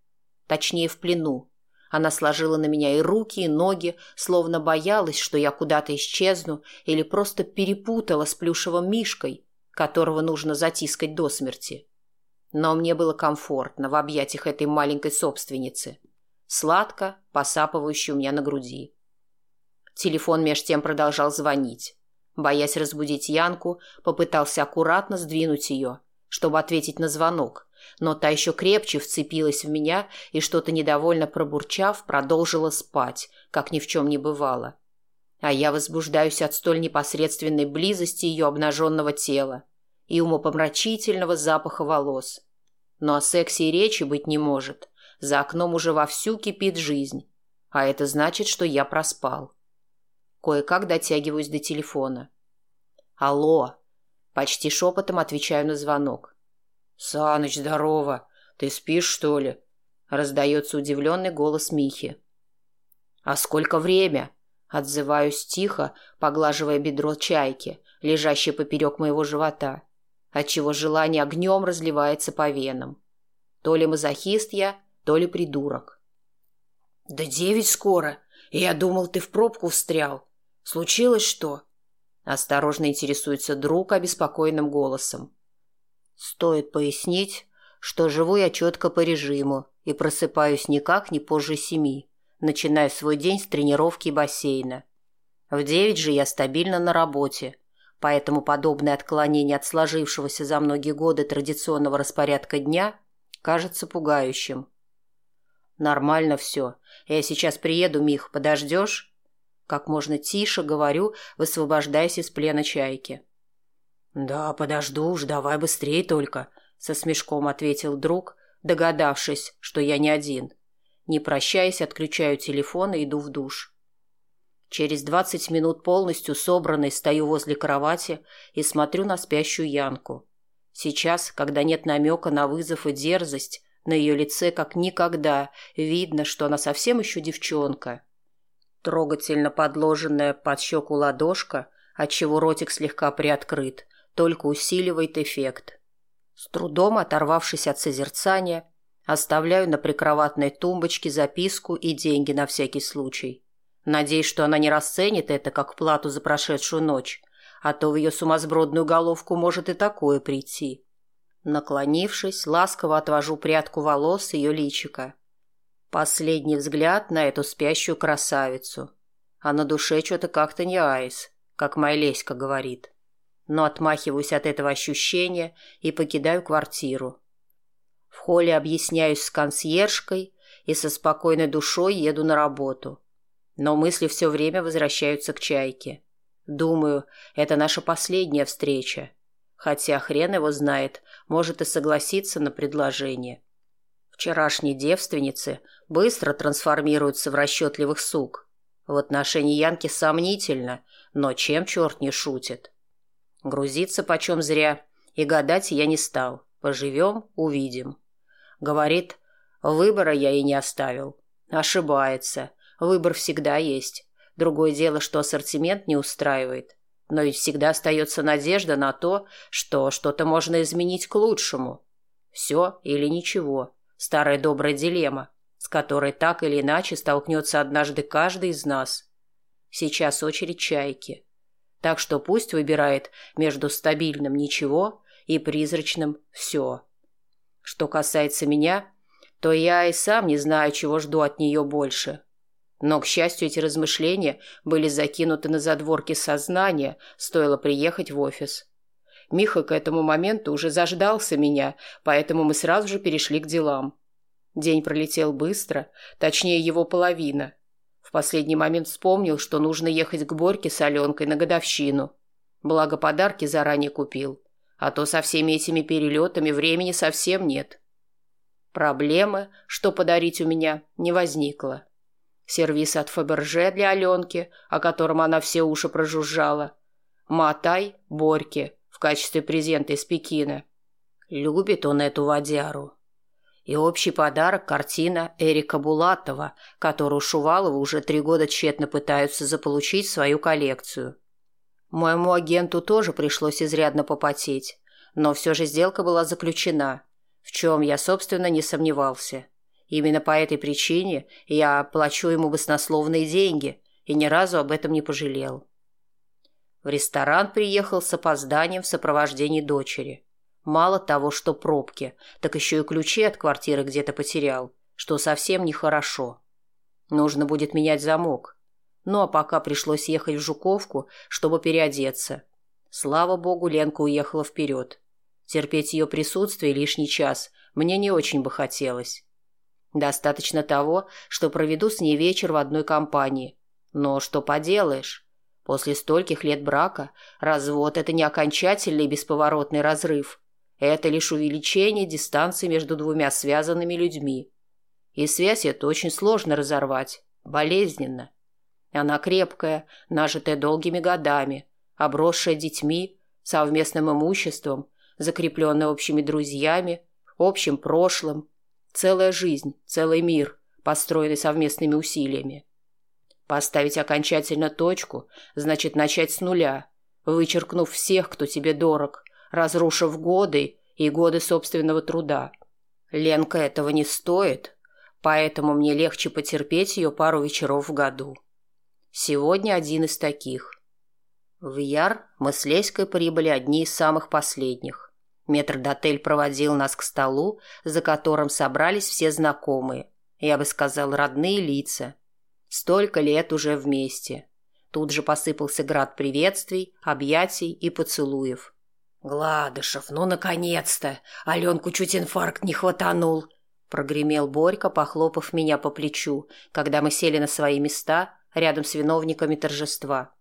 Точнее, в плену. Она сложила на меня и руки, и ноги, словно боялась, что я куда-то исчезну или просто перепутала с плюшевым мишкой, которого нужно затискать до смерти. Но мне было комфортно в объятиях этой маленькой собственницы. Сладко, посапывающей у меня на груди. Телефон меж тем продолжал звонить. Боясь разбудить Янку, попытался аккуратно сдвинуть ее, чтобы ответить на звонок, но та еще крепче вцепилась в меня и, что-то недовольно пробурчав, продолжила спать, как ни в чем не бывало. А я возбуждаюсь от столь непосредственной близости ее обнаженного тела и умопомрачительного запаха волос. Но о сексе и речи быть не может. За окном уже вовсю кипит жизнь. А это значит, что я проспал. Кое-как дотягиваюсь до телефона. «Алло!» Почти шепотом отвечаю на звонок. «Саныч, здорово! Ты спишь, что ли?» Раздается удивленный голос Михи. «А сколько время?» Отзываюсь тихо, поглаживая бедро чайки, лежащей поперек моего живота, отчего желание огнем разливается по венам. То ли мазохист я, то ли придурок. «Да девять скоро, я думал, ты в пробку встрял. Случилось что?» Осторожно интересуется друг обеспокоенным голосом. Стоит пояснить, что живу я четко по режиму и просыпаюсь никак не позже семи, начиная свой день с тренировки и бассейна. В девять же я стабильно на работе, поэтому подобное отклонение от сложившегося за многие годы традиционного распорядка дня кажется пугающим. «Нормально все. Я сейчас приеду, Мих, подождешь?» Как можно тише говорю, высвобождаясь из плена чайки. «Да, подожду уж, давай быстрее только», — со смешком ответил друг, догадавшись, что я не один. Не прощаясь, отключаю телефон и иду в душ. Через двадцать минут полностью собранной стою возле кровати и смотрю на спящую Янку. Сейчас, когда нет намека на вызов и дерзость, на ее лице как никогда видно, что она совсем еще девчонка. Трогательно подложенная под щеку ладошка, отчего ротик слегка приоткрыт, только усиливает эффект. С трудом оторвавшись от созерцания, оставляю на прикроватной тумбочке записку и деньги на всякий случай. Надеюсь, что она не расценит это как плату за прошедшую ночь, а то в ее сумасбродную головку может и такое прийти. Наклонившись, ласково отвожу прядку волос ее личика. Последний взгляд на эту спящую красавицу. А на душе что-то как-то не айс, как моя Леська говорит но отмахиваюсь от этого ощущения и покидаю квартиру. В холле объясняюсь с консьержкой и со спокойной душой еду на работу. Но мысли все время возвращаются к чайке. Думаю, это наша последняя встреча. Хотя хрен его знает, может и согласиться на предложение. Вчерашние девственницы быстро трансформируются в расчетливых сук. В отношении Янки сомнительно, но чем черт не шутит? Грузиться почем зря. И гадать я не стал. Поживем – увидим. Говорит, выбора я и не оставил. Ошибается. Выбор всегда есть. Другое дело, что ассортимент не устраивает. Но ведь всегда остается надежда на то, что что-то можно изменить к лучшему. Все или ничего. Старая добрая дилемма, с которой так или иначе столкнется однажды каждый из нас. Сейчас очередь чайки. Так что пусть выбирает между стабильным «ничего» и призрачным «все». Что касается меня, то я и сам не знаю, чего жду от нее больше. Но, к счастью, эти размышления были закинуты на задворки сознания, стоило приехать в офис. Миха к этому моменту уже заждался меня, поэтому мы сразу же перешли к делам. День пролетел быстро, точнее его половина. В последний момент вспомнил, что нужно ехать к Борьке с Аленкой на годовщину. Благо подарки заранее купил. А то со всеми этими перелетами времени совсем нет. Проблемы, что подарить у меня, не возникло. Сервис от Фаберже для Аленки, о котором она все уши прожужжала. Матай Борьке качестве презента из Пекина. Любит он эту водяру. И общий подарок – картина Эрика Булатова, которую Шувалова уже три года тщетно пытаются заполучить в свою коллекцию. Моему агенту тоже пришлось изрядно попотеть, но все же сделка была заключена, в чем я, собственно, не сомневался. Именно по этой причине я плачу ему баснословные деньги и ни разу об этом не пожалел. В ресторан приехал с опозданием в сопровождении дочери – Мало того, что пробки, так еще и ключи от квартиры где-то потерял, что совсем нехорошо. Нужно будет менять замок. Ну а пока пришлось ехать в Жуковку, чтобы переодеться. Слава богу, Ленка уехала вперед. Терпеть ее присутствие лишний час мне не очень бы хотелось. Достаточно того, что проведу с ней вечер в одной компании. Но что поделаешь? После стольких лет брака развод – это не окончательный бесповоротный разрыв, это лишь увеличение дистанции между двумя связанными людьми. И связь эту очень сложно разорвать, болезненно. Она крепкая, нажитая долгими годами, обросшая детьми, совместным имуществом, закрепленная общими друзьями, общим прошлым. Целая жизнь, целый мир, построенный совместными усилиями. Поставить окончательно точку значит начать с нуля, вычеркнув всех, кто тебе дорог – разрушив годы и годы собственного труда. Ленка этого не стоит, поэтому мне легче потерпеть ее пару вечеров в году. Сегодня один из таких. В Яр мы с Леськой прибыли одни из самых последних. Метрдотель проводил нас к столу, за которым собрались все знакомые, я бы сказал, родные лица. Столько лет уже вместе. Тут же посыпался град приветствий, объятий и поцелуев. «Гладышев, ну, наконец-то! Аленку чуть инфаркт не хватанул!» Прогремел Борька, похлопав меня по плечу, когда мы сели на свои места рядом с виновниками торжества.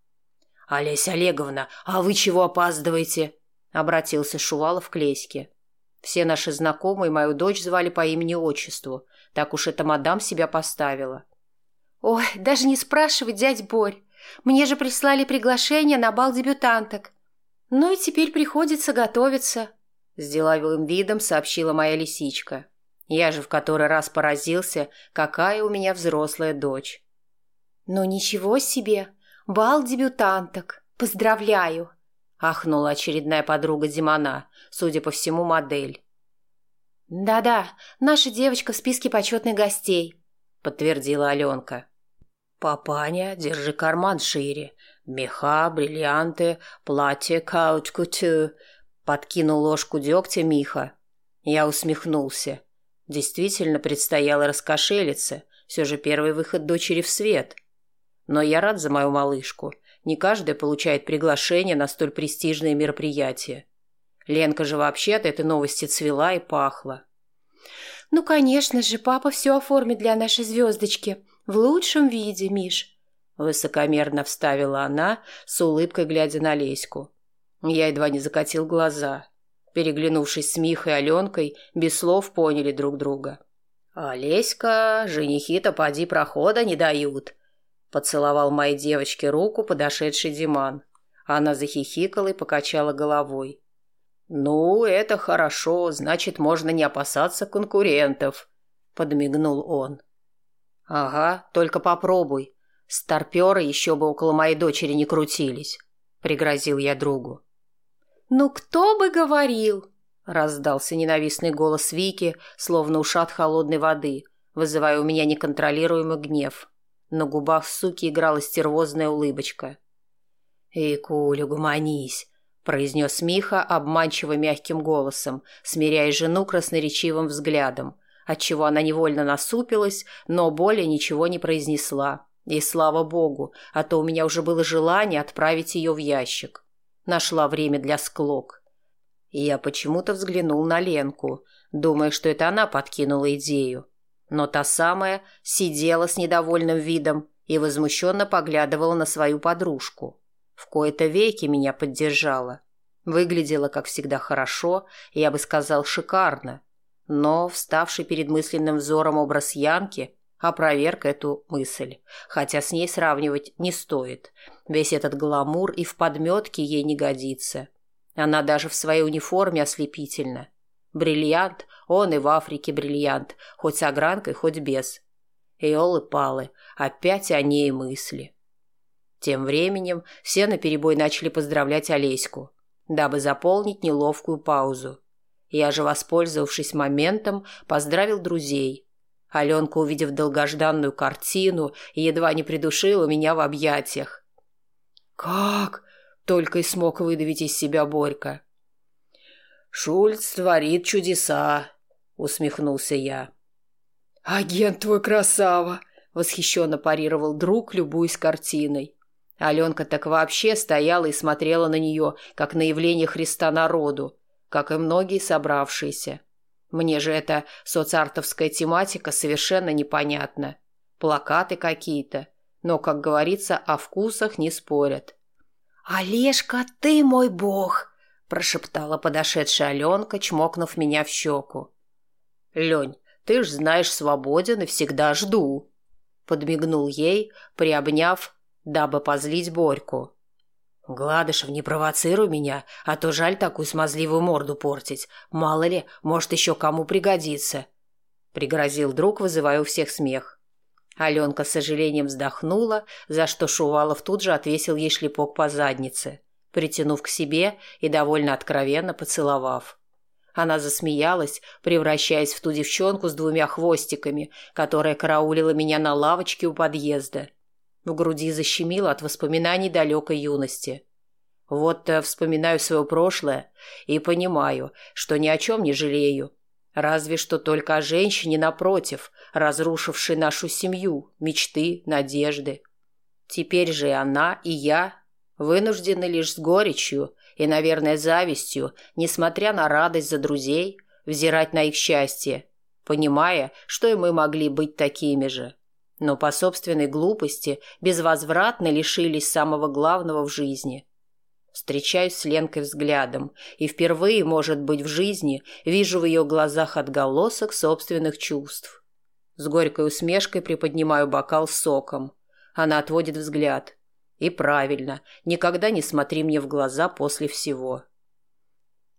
«Олеся Олеговна, а вы чего опаздываете?» Обратился Шувалов к Леське. Все наши знакомые мою дочь звали по имени-отчеству. Так уж эта мадам себя поставила. «Ой, даже не спрашивай, дядь Борь. Мне же прислали приглашение на бал дебютанток. «Ну и теперь приходится готовиться», — с деловым видом сообщила моя лисичка. Я же в который раз поразился, какая у меня взрослая дочь. «Ну ничего себе! Бал дебютанток! Поздравляю!» — ахнула очередная подруга Димона, судя по всему, модель. «Да-да, наша девочка в списке почетных гостей», — подтвердила Аленка. «Папаня, держи карман шире. Меха, бриллианты, платье каут-кутю. Подкинул ложку дегтя Миха. Я усмехнулся. Действительно предстояло раскошелиться. Все же первый выход дочери в свет. Но я рад за мою малышку. Не каждый получает приглашение на столь престижное мероприятие. Ленка же вообще от этой новости цвела и пахла. «Ну, конечно же, папа все оформит для нашей звездочки. В лучшем виде, Миш», Высокомерно вставила она, с улыбкой глядя на Леську. Я едва не закатил глаза. Переглянувшись с Михой и Аленкой, без слов поняли друг друга. «А женихи-то поди прохода не дают», — поцеловал моей девочке руку подошедший Диман. Она захихикала и покачала головой. «Ну, это хорошо, значит, можно не опасаться конкурентов», — подмигнул он. «Ага, только попробуй», Старперы еще бы около моей дочери не крутились, пригрозил я другу. Ну кто бы говорил? Раздался ненавистный голос Вики, словно ушат холодной воды, вызывая у меня неконтролируемый гнев. На губах суки играла стервозная улыбочка. «Эй, Куля, гуманись!» — произнес Миха обманчиво мягким голосом, смиряя жену красноречивым взглядом, отчего она невольно насупилась, но более ничего не произнесла. И слава богу, а то у меня уже было желание отправить ее в ящик. Нашла время для склок. И я почему-то взглянул на Ленку, думая, что это она подкинула идею. Но та самая сидела с недовольным видом и возмущенно поглядывала на свою подружку. В кои-то веки меня поддержала. Выглядела, как всегда, хорошо, я бы сказал, шикарно. Но, вставший перед мысленным взором образ Янки, опроверг эту мысль, хотя с ней сравнивать не стоит. Весь этот гламур и в подметке ей не годится. Она даже в своей униформе ослепительна. Бриллиант, он и в Африке бриллиант, хоть с огранкой, хоть без. Эолы-палы, опять о ней мысли. Тем временем все наперебой начали поздравлять Олеську, дабы заполнить неловкую паузу. Я же, воспользовавшись моментом, поздравил друзей. Аленка, увидев долгожданную картину, едва не придушила меня в объятиях. «Как?» — только и смог выдавить из себя Борька. «Шульц творит чудеса», — усмехнулся я. «Агент твой красава!» — восхищенно парировал друг, любуясь картиной. Аленка так вообще стояла и смотрела на нее, как на явление Христа народу, как и многие собравшиеся. Мне же эта соцартовская тематика совершенно непонятна. Плакаты какие-то, но, как говорится, о вкусах не спорят. «Олежка, ты мой бог!» – прошептала подошедшая Аленка, чмокнув меня в щеку. «Лень, ты ж знаешь, свободен и всегда жду», – подмигнул ей, приобняв дабы позлить Борьку. «Гладышев, не провоцируй меня, а то жаль такую смазливую морду портить. Мало ли, может, еще кому пригодится», — пригрозил друг, вызывая у всех смех. Аленка с сожалением вздохнула, за что Шувалов тут же отвесил ей шлепок по заднице, притянув к себе и довольно откровенно поцеловав. Она засмеялась, превращаясь в ту девчонку с двумя хвостиками, которая караулила меня на лавочке у подъезда. В груди защемило от воспоминаний далекой юности. Вот-то э, вспоминаю свое прошлое и понимаю, что ни о чем не жалею. Разве что только о женщине напротив, разрушившей нашу семью, мечты, надежды. Теперь же она и я вынуждены лишь с горечью и, наверное, завистью, несмотря на радость за друзей, взирать на их счастье, понимая, что и мы могли быть такими же но по собственной глупости безвозвратно лишились самого главного в жизни. Встречаюсь с Ленкой взглядом, и впервые, может быть, в жизни вижу в ее глазах отголосок собственных чувств. С горькой усмешкой приподнимаю бокал с соком. Она отводит взгляд. И правильно, никогда не смотри мне в глаза после всего.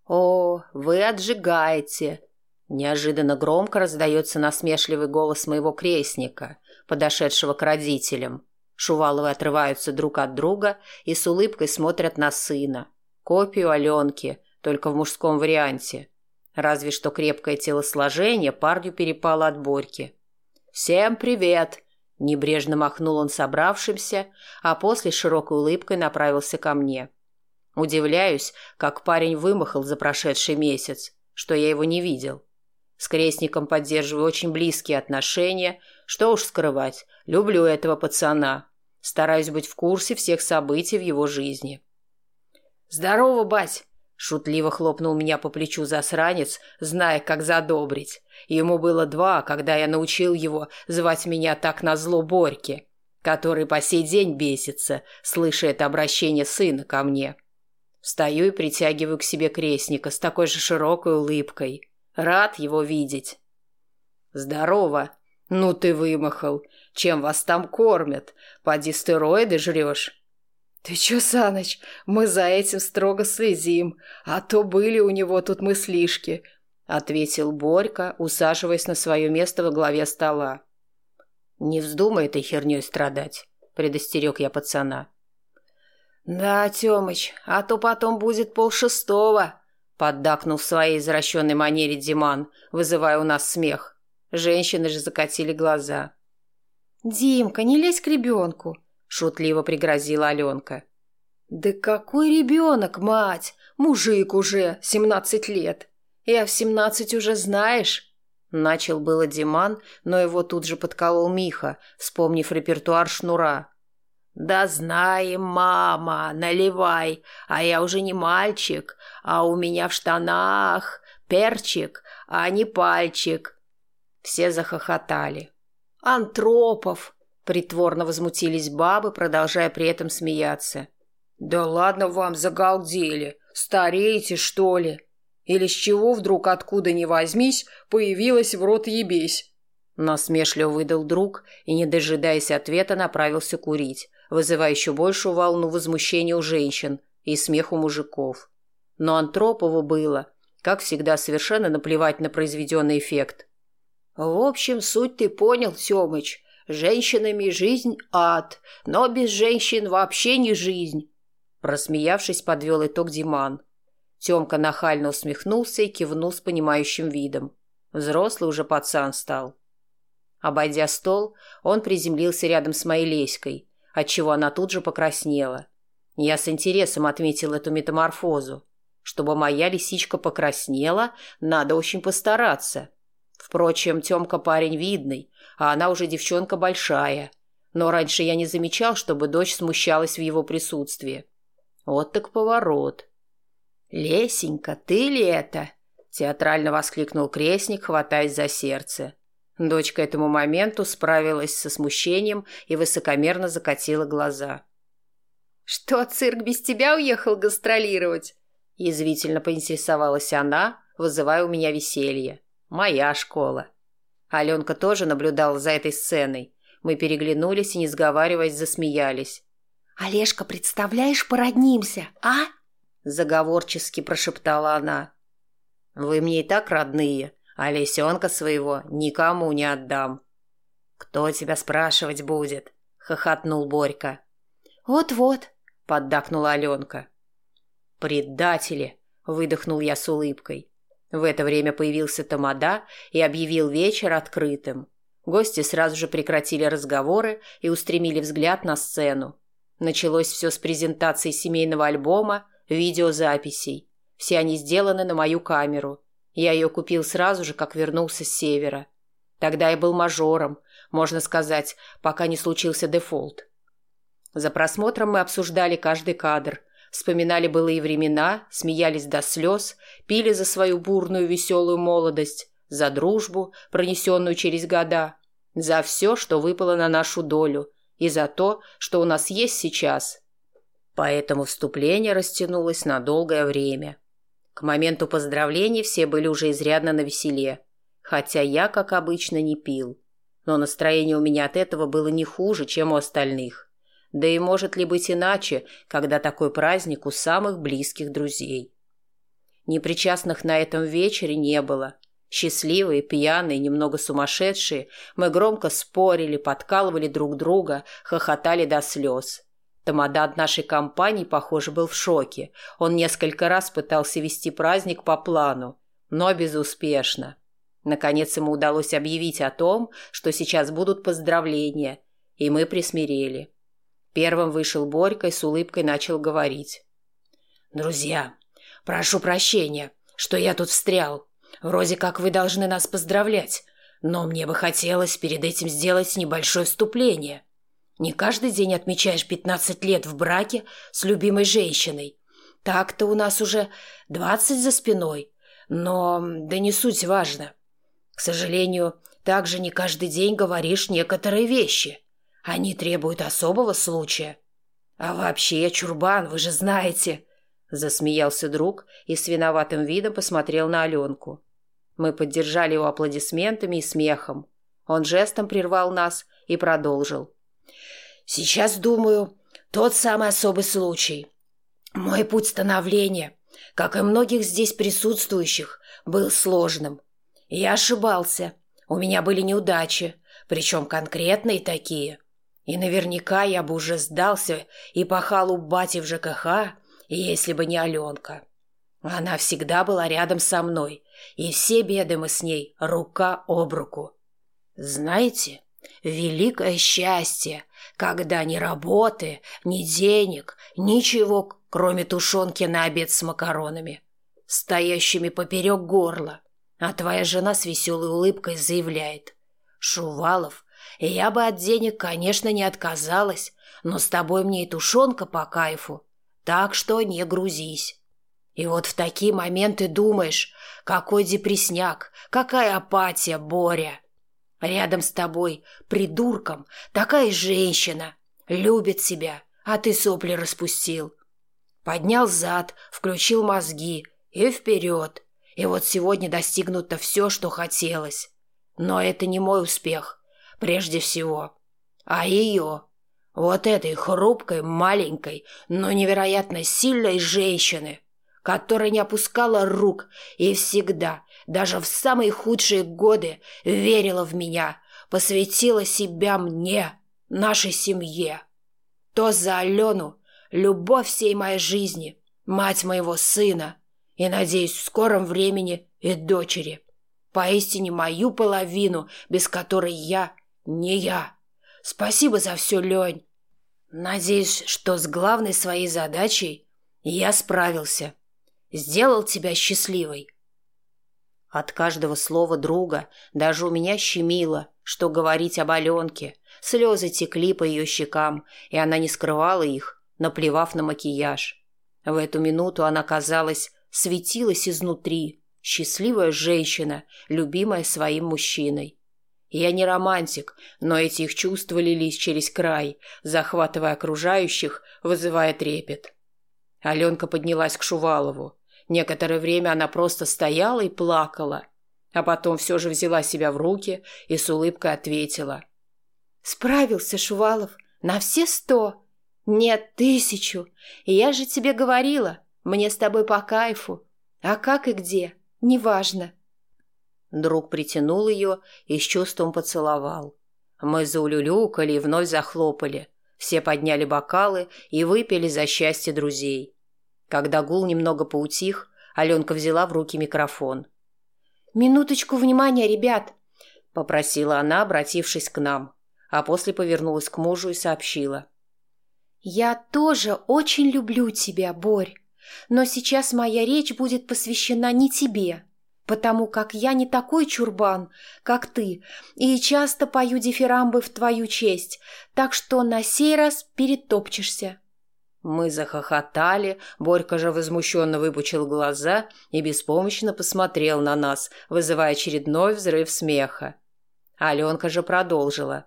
«О, вы отжигаете!» Неожиданно громко раздается насмешливый голос моего крестника – подошедшего к родителям. Шуваловы отрываются друг от друга и с улыбкой смотрят на сына. Копию Аленки, только в мужском варианте. Разве что крепкое телосложение парню перепало от Борьки. «Всем привет!» Небрежно махнул он собравшимся, а после широкой улыбкой направился ко мне. Удивляюсь, как парень вымахал за прошедший месяц, что я его не видел. С крестником поддерживаю очень близкие отношения, что уж скрывать, люблю этого пацана. Стараюсь быть в курсе всех событий в его жизни. «Здорово, бать!» – шутливо хлопнул меня по плечу засранец, зная, как задобрить. Ему было два, когда я научил его звать меня так на зло Борьке, который по сей день бесится, слыша это обращение сына ко мне. Встаю и притягиваю к себе крестника с такой же широкой улыбкой. Рад его видеть. «Здорово!» «Ну ты вымахал. Чем вас там кормят? Поди стероиды жрешь?» «Ты чё, Саныч, мы за этим строго следим, а то были у него тут мыслишки», — ответил Борька, усаживаясь на свое место во главе стола. «Не вздумай этой херней страдать», — предостерег я пацана. «Да, Тёмыч, а то потом будет полшестого», — поддакнул в своей извращенной манере Диман, вызывая у нас смех. Женщины же закатили глаза. «Димка, не лезь к ребенку!» – шутливо пригрозила Аленка. «Да какой ребенок, мать? Мужик уже, семнадцать лет. Я в семнадцать уже знаешь?» Начал было Диман, но его тут же подколол Миха, вспомнив репертуар шнура. «Да знаем, мама, наливай, а я уже не мальчик, а у меня в штанах перчик, а не пальчик». Все захохотали. «Антропов!» – притворно возмутились бабы, продолжая при этом смеяться. «Да ладно вам, загалдели! Стареете, что ли? Или с чего вдруг откуда ни возьмись появилась в рот ебесь?» Насмешливо выдал друг и, не дожидаясь ответа, направился курить, вызывая еще большую волну возмущения у женщин и смех у мужиков. Но Антропову было, как всегда, совершенно наплевать на произведенный эффект. «В общем, суть ты понял, Семыч. Женщинами жизнь – ад, но без женщин вообще не жизнь». Просмеявшись, подвел итог Диман. Темка нахально усмехнулся и кивнул с понимающим видом. Взрослый уже пацан стал. Обойдя стол, он приземлился рядом с моей леськой, отчего она тут же покраснела. Я с интересом отметил эту метаморфозу. Чтобы моя лисичка покраснела, надо очень постараться. Впрочем, Тёмка парень видный, а она уже девчонка большая. Но раньше я не замечал, чтобы дочь смущалась в его присутствии. Вот так поворот. «Лесенька, ты ли это?» – театрально воскликнул крестник, хватаясь за сердце. Дочка этому моменту справилась со смущением и высокомерно закатила глаза. «Что, цирк без тебя уехал гастролировать?» Язвительно поинтересовалась она, вызывая у меня веселье. «Моя школа». Аленка тоже наблюдала за этой сценой. Мы переглянулись и, не сговариваясь, засмеялись. «Олежка, представляешь, породнимся, а?» Заговорчески прошептала она. «Вы мне и так родные, а лисенка своего никому не отдам». «Кто тебя спрашивать будет?» — хохотнул Борька. «Вот-вот», — поддакнула Аленка. «Предатели!» — выдохнул я с улыбкой. В это время появился Тамада и объявил вечер открытым. Гости сразу же прекратили разговоры и устремили взгляд на сцену. Началось все с презентации семейного альбома, видеозаписей. Все они сделаны на мою камеру. Я ее купил сразу же, как вернулся с севера. Тогда я был мажором, можно сказать, пока не случился дефолт. За просмотром мы обсуждали каждый кадр, вспоминали былые времена, смеялись до слез, пили за свою бурную веселую молодость, за дружбу, пронесенную через года, за все, что выпало на нашу долю, и за то, что у нас есть сейчас. Поэтому вступление растянулось на долгое время. К моменту поздравлений все были уже изрядно навеселе, хотя я, как обычно, не пил. Но настроение у меня от этого было не хуже, чем у остальных. Да и может ли быть иначе, когда такой праздник у самых близких друзей? Непричастных на этом вечере не было. Счастливые, пьяные, немного сумасшедшие, мы громко спорили, подкалывали друг друга, хохотали до слез. Тамада от нашей компании, похоже, был в шоке. Он несколько раз пытался вести праздник по плану, но безуспешно. Наконец ему удалось объявить о том, что сейчас будут поздравления, и мы присмирели. Первым вышел Борька и с улыбкой начал говорить. «Друзья, прошу прощения, что я тут встрял. Вроде как вы должны нас поздравлять, но мне бы хотелось перед этим сделать небольшое вступление. Не каждый день отмечаешь 15 лет в браке с любимой женщиной. Так-то у нас уже 20 за спиной, но да не суть важно. К сожалению, также не каждый день говоришь некоторые вещи». Они требуют особого случая. А вообще, Чурбан, вы же знаете...» Засмеялся друг и с виноватым видом посмотрел на Аленку. Мы поддержали его аплодисментами и смехом. Он жестом прервал нас и продолжил. «Сейчас, думаю, тот самый особый случай. Мой путь становления, как и многих здесь присутствующих, был сложным. Я ошибался. У меня были неудачи, причем конкретные такие. И наверняка я бы уже сдался и пахал у бати в ЖКХ, если бы не Аленка. Она всегда была рядом со мной, и все беды мы с ней рука об руку. Знаете, великое счастье, когда ни работы, ни денег, ничего, кроме тушенки на обед с макаронами, стоящими поперек горла. А твоя жена с веселой улыбкой заявляет. «Шувалов, я бы от денег, конечно, не отказалась, но с тобой мне и тушенка по кайфу, так что не грузись». И вот в такие моменты думаешь, какой депресняк, какая апатия, Боря. Рядом с тобой, придурком, такая женщина, любит себя, а ты сопли распустил. Поднял зад, включил мозги и вперед. И вот сегодня достигнуто все, что хотелось. Но это не мой успех, прежде всего, а ее. Вот этой хрупкой, маленькой, но невероятно сильной женщины, которая не опускала рук и всегда, даже в самые худшие годы, верила в меня, посвятила себя мне, нашей семье. То за Алену, любовь всей моей жизни, мать моего сына и, надеюсь, в скором времени и дочери. Поистине мою половину, без которой я не я. Спасибо за все, Лень. Надеюсь, что с главной своей задачей я справился. Сделал тебя счастливой. От каждого слова друга даже у меня щемило, что говорить об Аленке. Слезы текли по ее щекам, и она не скрывала их, наплевав на макияж. В эту минуту она, казалось, светилась изнутри, счастливая женщина, любимая своим мужчиной. Я не романтик, но эти их чувства лились через край, захватывая окружающих, вызывая трепет. Аленка поднялась к Шувалову. Некоторое время она просто стояла и плакала, а потом все же взяла себя в руки и с улыбкой ответила. «Справился, Шувалов, на все сто. Нет, тысячу. Я же тебе говорила, мне с тобой по кайфу. А как и где, неважно». Друг притянул ее и с чувством поцеловал. Мы заулюлюкали и вновь захлопали. Все подняли бокалы и выпили за счастье друзей. Когда гул немного поутих, Аленка взяла в руки микрофон. «Минуточку внимания, ребят!» – попросила она, обратившись к нам, а после повернулась к мужу и сообщила. «Я тоже очень люблю тебя, Борь, но сейчас моя речь будет посвящена не тебе, потому как я не такой чурбан, как ты, и часто пою дифирамбы в твою честь, так что на сей раз перетопчешься». Мы захохотали, Борька же возмущенно выпучил глаза и беспомощно посмотрел на нас, вызывая очередной взрыв смеха. Аленка же продолжила.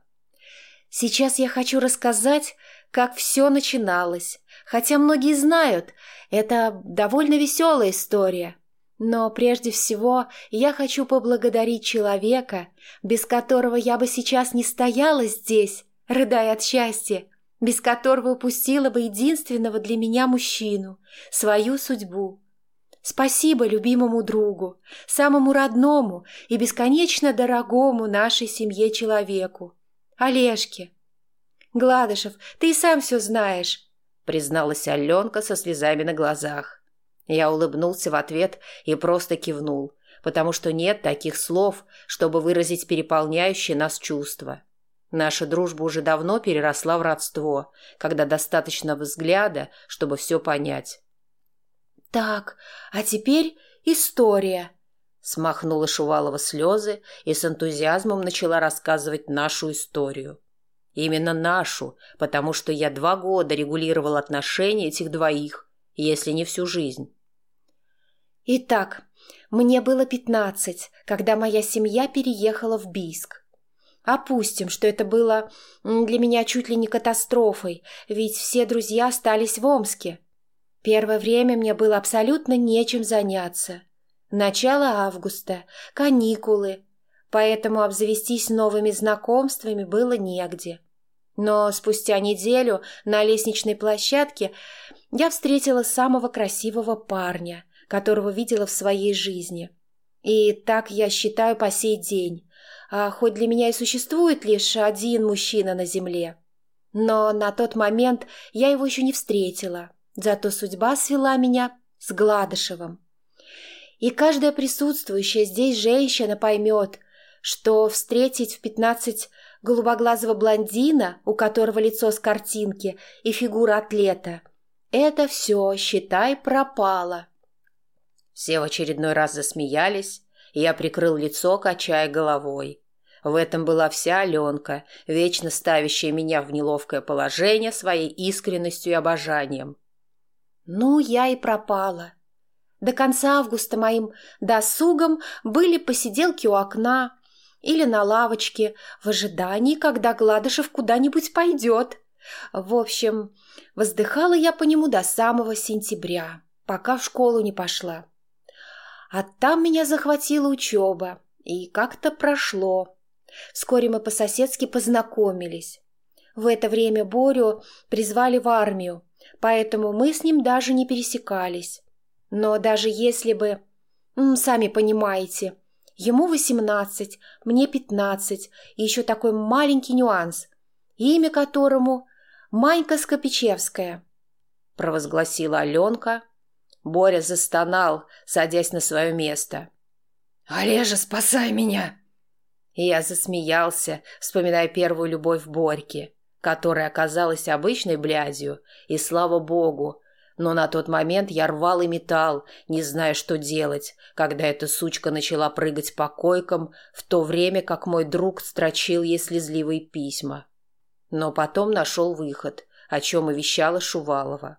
«Сейчас я хочу рассказать, как все начиналось. Хотя многие знают, это довольно веселая история. Но прежде всего я хочу поблагодарить человека, без которого я бы сейчас не стояла здесь, рыдая от счастья, без которого упустила бы единственного для меня мужчину, свою судьбу. Спасибо любимому другу, самому родному и бесконечно дорогому нашей семье человеку, Олежке. Гладышев, ты и сам все знаешь, призналась Аленка со слезами на глазах. Я улыбнулся в ответ и просто кивнул, потому что нет таких слов, чтобы выразить переполняющее нас чувства. Наша дружба уже давно переросла в родство, когда достаточно взгляда, чтобы все понять. «Так, а теперь история», — смахнула Шувалова слезы и с энтузиазмом начала рассказывать нашу историю. Именно нашу, потому что я два года регулировал отношения этих двоих, если не всю жизнь. «Итак, мне было пятнадцать, когда моя семья переехала в Бийск. Опустим, что это было для меня чуть ли не катастрофой, ведь все друзья остались в Омске. Первое время мне было абсолютно нечем заняться. Начало августа, каникулы, поэтому обзавестись новыми знакомствами было негде. Но спустя неделю на лестничной площадке я встретила самого красивого парня, которого видела в своей жизни. И так я считаю по сей день. А хоть для меня и существует лишь один мужчина на земле. Но на тот момент я его еще не встретила. Зато судьба свела меня с Гладышевым. И каждая присутствующая здесь женщина поймет, что встретить в пятнадцать голубоглазого блондина, у которого лицо с картинки и фигура атлета, это все, считай, пропало. Все в очередной раз засмеялись, Я прикрыл лицо, качая головой. В этом была вся Аленка, вечно ставящая меня в неловкое положение своей искренностью и обожанием. Ну, я и пропала. До конца августа моим досугом были посиделки у окна или на лавочке в ожидании, когда Гладышев куда-нибудь пойдет. В общем, воздыхала я по нему до самого сентября, пока в школу не пошла. А там меня захватила учеба, и как-то прошло. Вскоре мы по-соседски познакомились. В это время Борю призвали в армию, поэтому мы с ним даже не пересекались. Но даже если бы... Сами понимаете, ему восемнадцать, мне пятнадцать, и еще такой маленький нюанс, имя которому Манька Скопичевская, провозгласила Аленка. Боря застонал, садясь на свое место. «Олежа, спасай меня!» И я засмеялся, вспоминая первую любовь Борьки, которая оказалась обычной блядью, и слава богу, но на тот момент я рвал и метал, не зная, что делать, когда эта сучка начала прыгать по койкам, в то время как мой друг строчил ей слезливые письма. Но потом нашел выход, о чем и вещала Шувалова.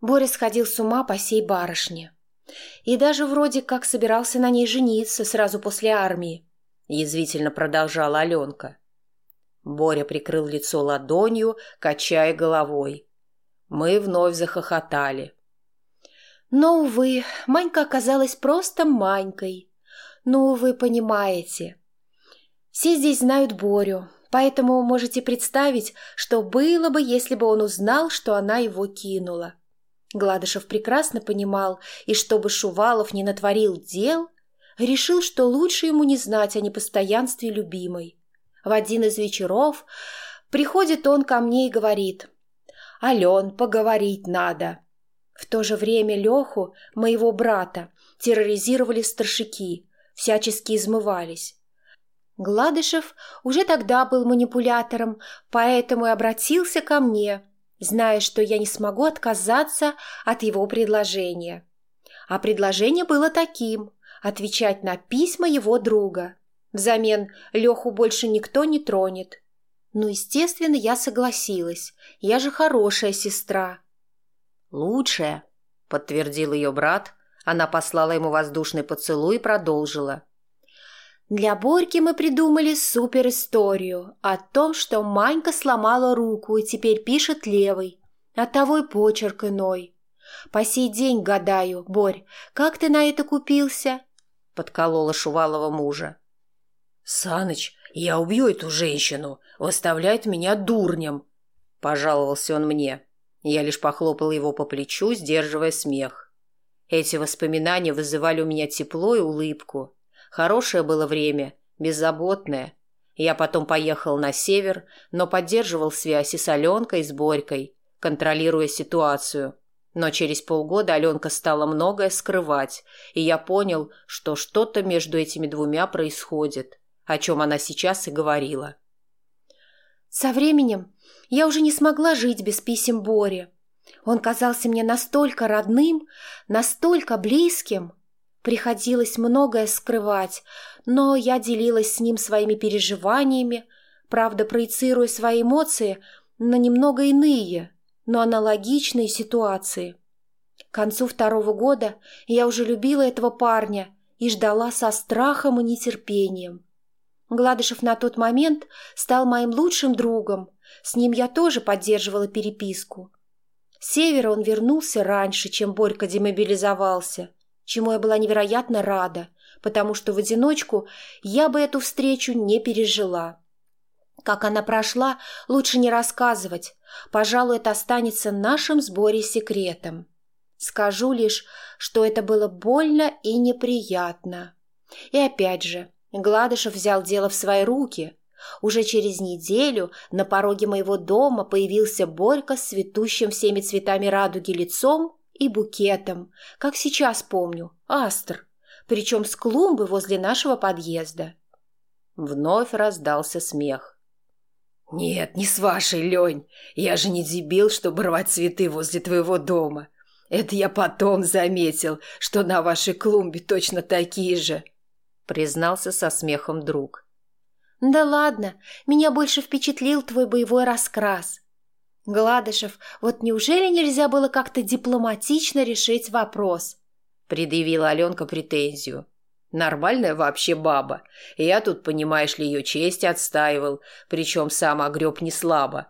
Боря сходил с ума по сей барышне. И даже вроде как собирался на ней жениться сразу после армии, язвительно продолжала Аленка. Боря прикрыл лицо ладонью, качая головой. Мы вновь захохотали. Но, увы, Манька оказалась просто Манькой. Ну, вы понимаете. Все здесь знают Борю, поэтому можете представить, что было бы, если бы он узнал, что она его кинула. Гладышев прекрасно понимал, и чтобы Шувалов не натворил дел, решил, что лучше ему не знать о непостоянстве любимой. В один из вечеров приходит он ко мне и говорит «Ален, поговорить надо». В то же время Леху, моего брата, терроризировали старшики, всячески измывались. Гладышев уже тогда был манипулятором, поэтому и обратился ко мне – зная, что я не смогу отказаться от его предложения. А предложение было таким – отвечать на письма его друга. Взамен Леху больше никто не тронет. Ну, естественно, я согласилась. Я же хорошая сестра. «Лучшая», – подтвердил ее брат. Она послала ему воздушный поцелуй и продолжила. Для Борьки мы придумали суперисторию о том, что Манька сломала руку и теперь пишет левой, оттого и почерк иной. По сей день гадаю, Борь, как ты на это купился? Подколола Шувалова мужа. Саныч, я убью эту женщину, выставляет меня дурнем, пожаловался он мне. Я лишь похлопал его по плечу, сдерживая смех. Эти воспоминания вызывали у меня тепло и улыбку. Хорошее было время, беззаботное. Я потом поехал на север, но поддерживал связь и с Аленкой, и с Борькой, контролируя ситуацию. Но через полгода Аленка стала многое скрывать, и я понял, что что-то между этими двумя происходит, о чем она сейчас и говорила. «Со временем я уже не смогла жить без писем Бори. Он казался мне настолько родным, настолько близким. Приходилось многое скрывать, но я делилась с ним своими переживаниями, правда, проецируя свои эмоции на немного иные, но аналогичные ситуации. К концу второго года я уже любила этого парня и ждала со страхом и нетерпением. Гладышев на тот момент стал моим лучшим другом, с ним я тоже поддерживала переписку. С севера он вернулся раньше, чем Борька демобилизовался – чему я была невероятно рада, потому что в одиночку я бы эту встречу не пережила. Как она прошла, лучше не рассказывать. Пожалуй, это останется нашим сборе секретом. Скажу лишь, что это было больно и неприятно. И опять же, Гладышев взял дело в свои руки. Уже через неделю на пороге моего дома появился Борька с цветущим всеми цветами радуги лицом и букетом, как сейчас помню, астр, причем с клумбы возле нашего подъезда. Вновь раздался смех. «Нет, не с вашей, Лень. Я же не дебил, чтобы рвать цветы возле твоего дома. Это я потом заметил, что на вашей клумбе точно такие же, признался со смехом друг. Да ладно, меня больше впечатлил твой боевой раскрас. Гладышев, вот неужели нельзя было как-то дипломатично решить вопрос? Предъявила Аленка претензию. Нормальная вообще баба. Я тут, понимаешь ли, ее честь отстаивал, причем сам огреб не слабо.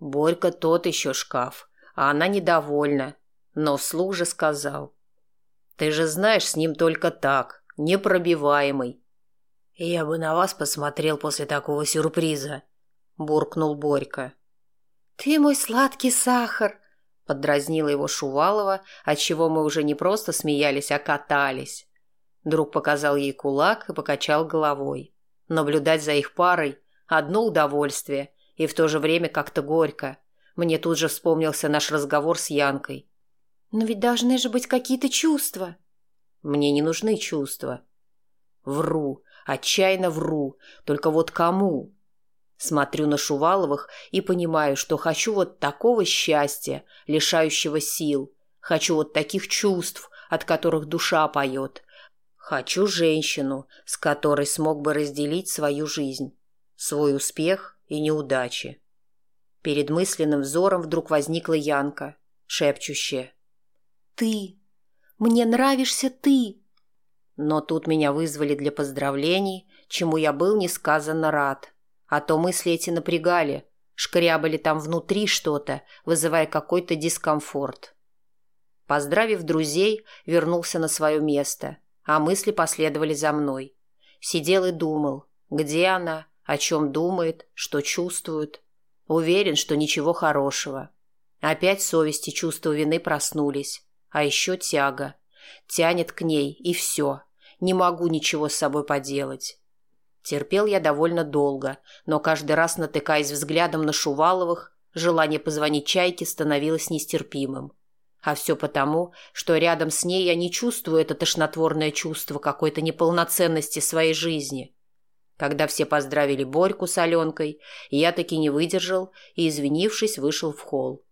Борька тот еще шкаф, а она недовольна, но вслух же сказал. «Ты же знаешь, с ним только так, непробиваемый». «Я бы на вас посмотрел после такого сюрприза», — буркнул Борька. «Ты мой сладкий сахар», — подразнила его Шувалова, отчего мы уже не просто смеялись, а катались. Друг показал ей кулак и покачал головой. Наблюдать за их парой – одно удовольствие, и в то же время как-то горько. Мне тут же вспомнился наш разговор с Янкой. Но ведь должны же быть какие-то чувства. Мне не нужны чувства. Вру, отчаянно вру. Только вот кому? Смотрю на Шуваловых и понимаю, что хочу вот такого счастья, лишающего сил. Хочу вот таких чувств, от которых душа поет. Хочу женщину, с которой смог бы разделить свою жизнь, свой успех и неудачи. Перед мысленным взором вдруг возникла Янка, шепчущая. «Ты! Мне нравишься ты!» Но тут меня вызвали для поздравлений, чему я был несказанно рад. А то мысли эти напрягали, шкрябали там внутри что-то, вызывая какой-то дискомфорт. Поздравив друзей, вернулся на свое место, а мысли последовали за мной. Сидел и думал, где она, о чем думает, что чувствует. Уверен, что ничего хорошего. Опять совесть и чувство вины проснулись. А еще тяга. Тянет к ней, и все. Не могу ничего с собой поделать. Терпел я довольно долго, но каждый раз, натыкаясь взглядом на Шуваловых, желание позвонить Чайке становилось нестерпимым. А все потому, что рядом с ней я не чувствую это тошнотворное чувство какой-то неполноценности своей жизни. Когда все поздравили Борьку с Аленкой, я таки не выдержал и, извинившись, вышел в холл.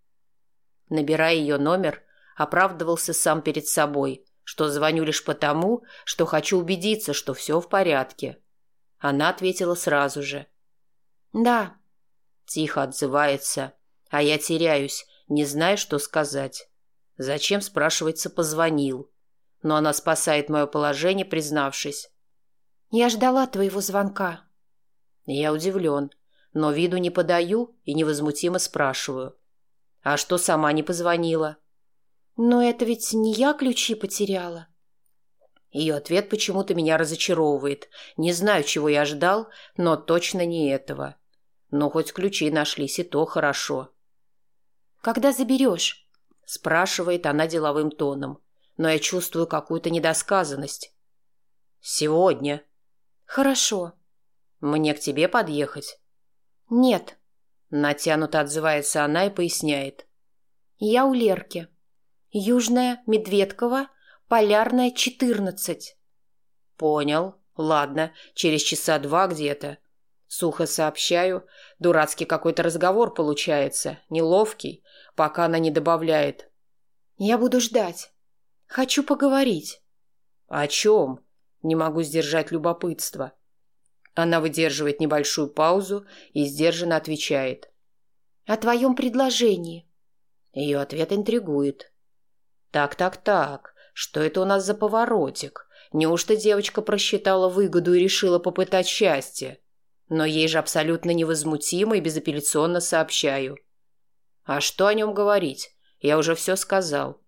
Набирая ее номер, оправдывался сам перед собой, что звоню лишь потому, что хочу убедиться, что все в порядке. Она ответила сразу же. «Да». Тихо отзывается, а я теряюсь, не знаю, что сказать. Зачем, спрашивается, позвонил. Но она спасает мое положение, признавшись. «Я ждала твоего звонка». Я удивлен, но виду не подаю и невозмутимо спрашиваю. «А что сама не позвонила?» «Но это ведь не я ключи потеряла». Ее ответ почему-то меня разочаровывает. Не знаю, чего я ждал, но точно не этого. Но хоть ключи нашлись, и то хорошо. «Когда заберешь?» – спрашивает она деловым тоном. Но я чувствую какую-то недосказанность. «Сегодня». «Хорошо». «Мне к тебе подъехать?» «Нет». Натянуто отзывается она и поясняет. «Я у Лерки». Южная, Медведково, Полярная, 14. Понял. Ладно, через часа два где-то. Сухо сообщаю. Дурацкий какой-то разговор получается. Неловкий, пока она не добавляет. Я буду ждать. Хочу поговорить. О чем? Не могу сдержать любопытство. Она выдерживает небольшую паузу и сдержанно отвечает. О твоем предложении. Ее ответ интригует. Так-так-так, что это у нас за поворотик? Неужто девочка просчитала выгоду и решила попытать счастье? Но ей же абсолютно невозмутимо и безапелляционно сообщаю. А что о нем говорить? Я уже все сказал.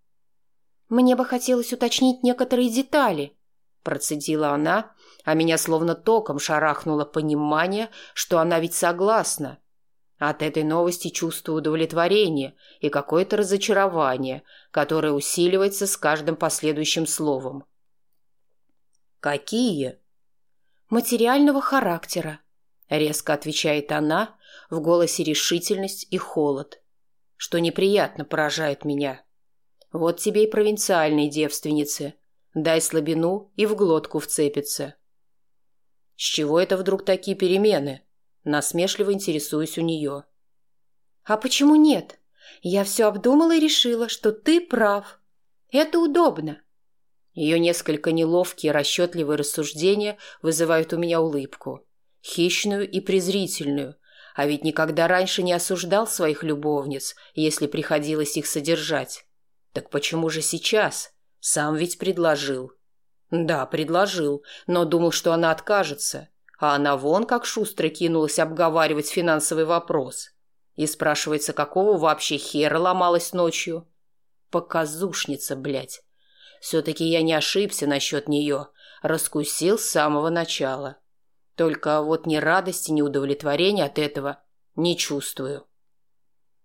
Мне бы хотелось уточнить некоторые детали, процедила она, а меня словно током шарахнуло понимание, что она ведь согласна. От этой новости чувствую удовлетворение и какое-то разочарование, которое усиливается с каждым последующим словом. «Какие?» «Материального характера», — резко отвечает она, в голосе решительность и холод, что неприятно поражает меня. «Вот тебе и провинциальные девственницы. Дай слабину и в глотку вцепится». «С чего это вдруг такие перемены?» Насмешливо интересуюсь у нее. «А почему нет? Я все обдумала и решила, что ты прав. Это удобно. Ее несколько неловкие, расчетливые рассуждения вызывают у меня улыбку. Хищную и презрительную. А ведь никогда раньше не осуждал своих любовниц, если приходилось их содержать. Так почему же сейчас? Сам ведь предложил. Да, предложил, но думал, что она откажется. А она вон как шустро кинулась обговаривать финансовый вопрос. И спрашивается, какого вообще хера ломалась ночью? Показушница, блядь. Все-таки я не ошибся насчет нее. Раскусил с самого начала. Только вот ни радости, ни удовлетворения от этого не чувствую.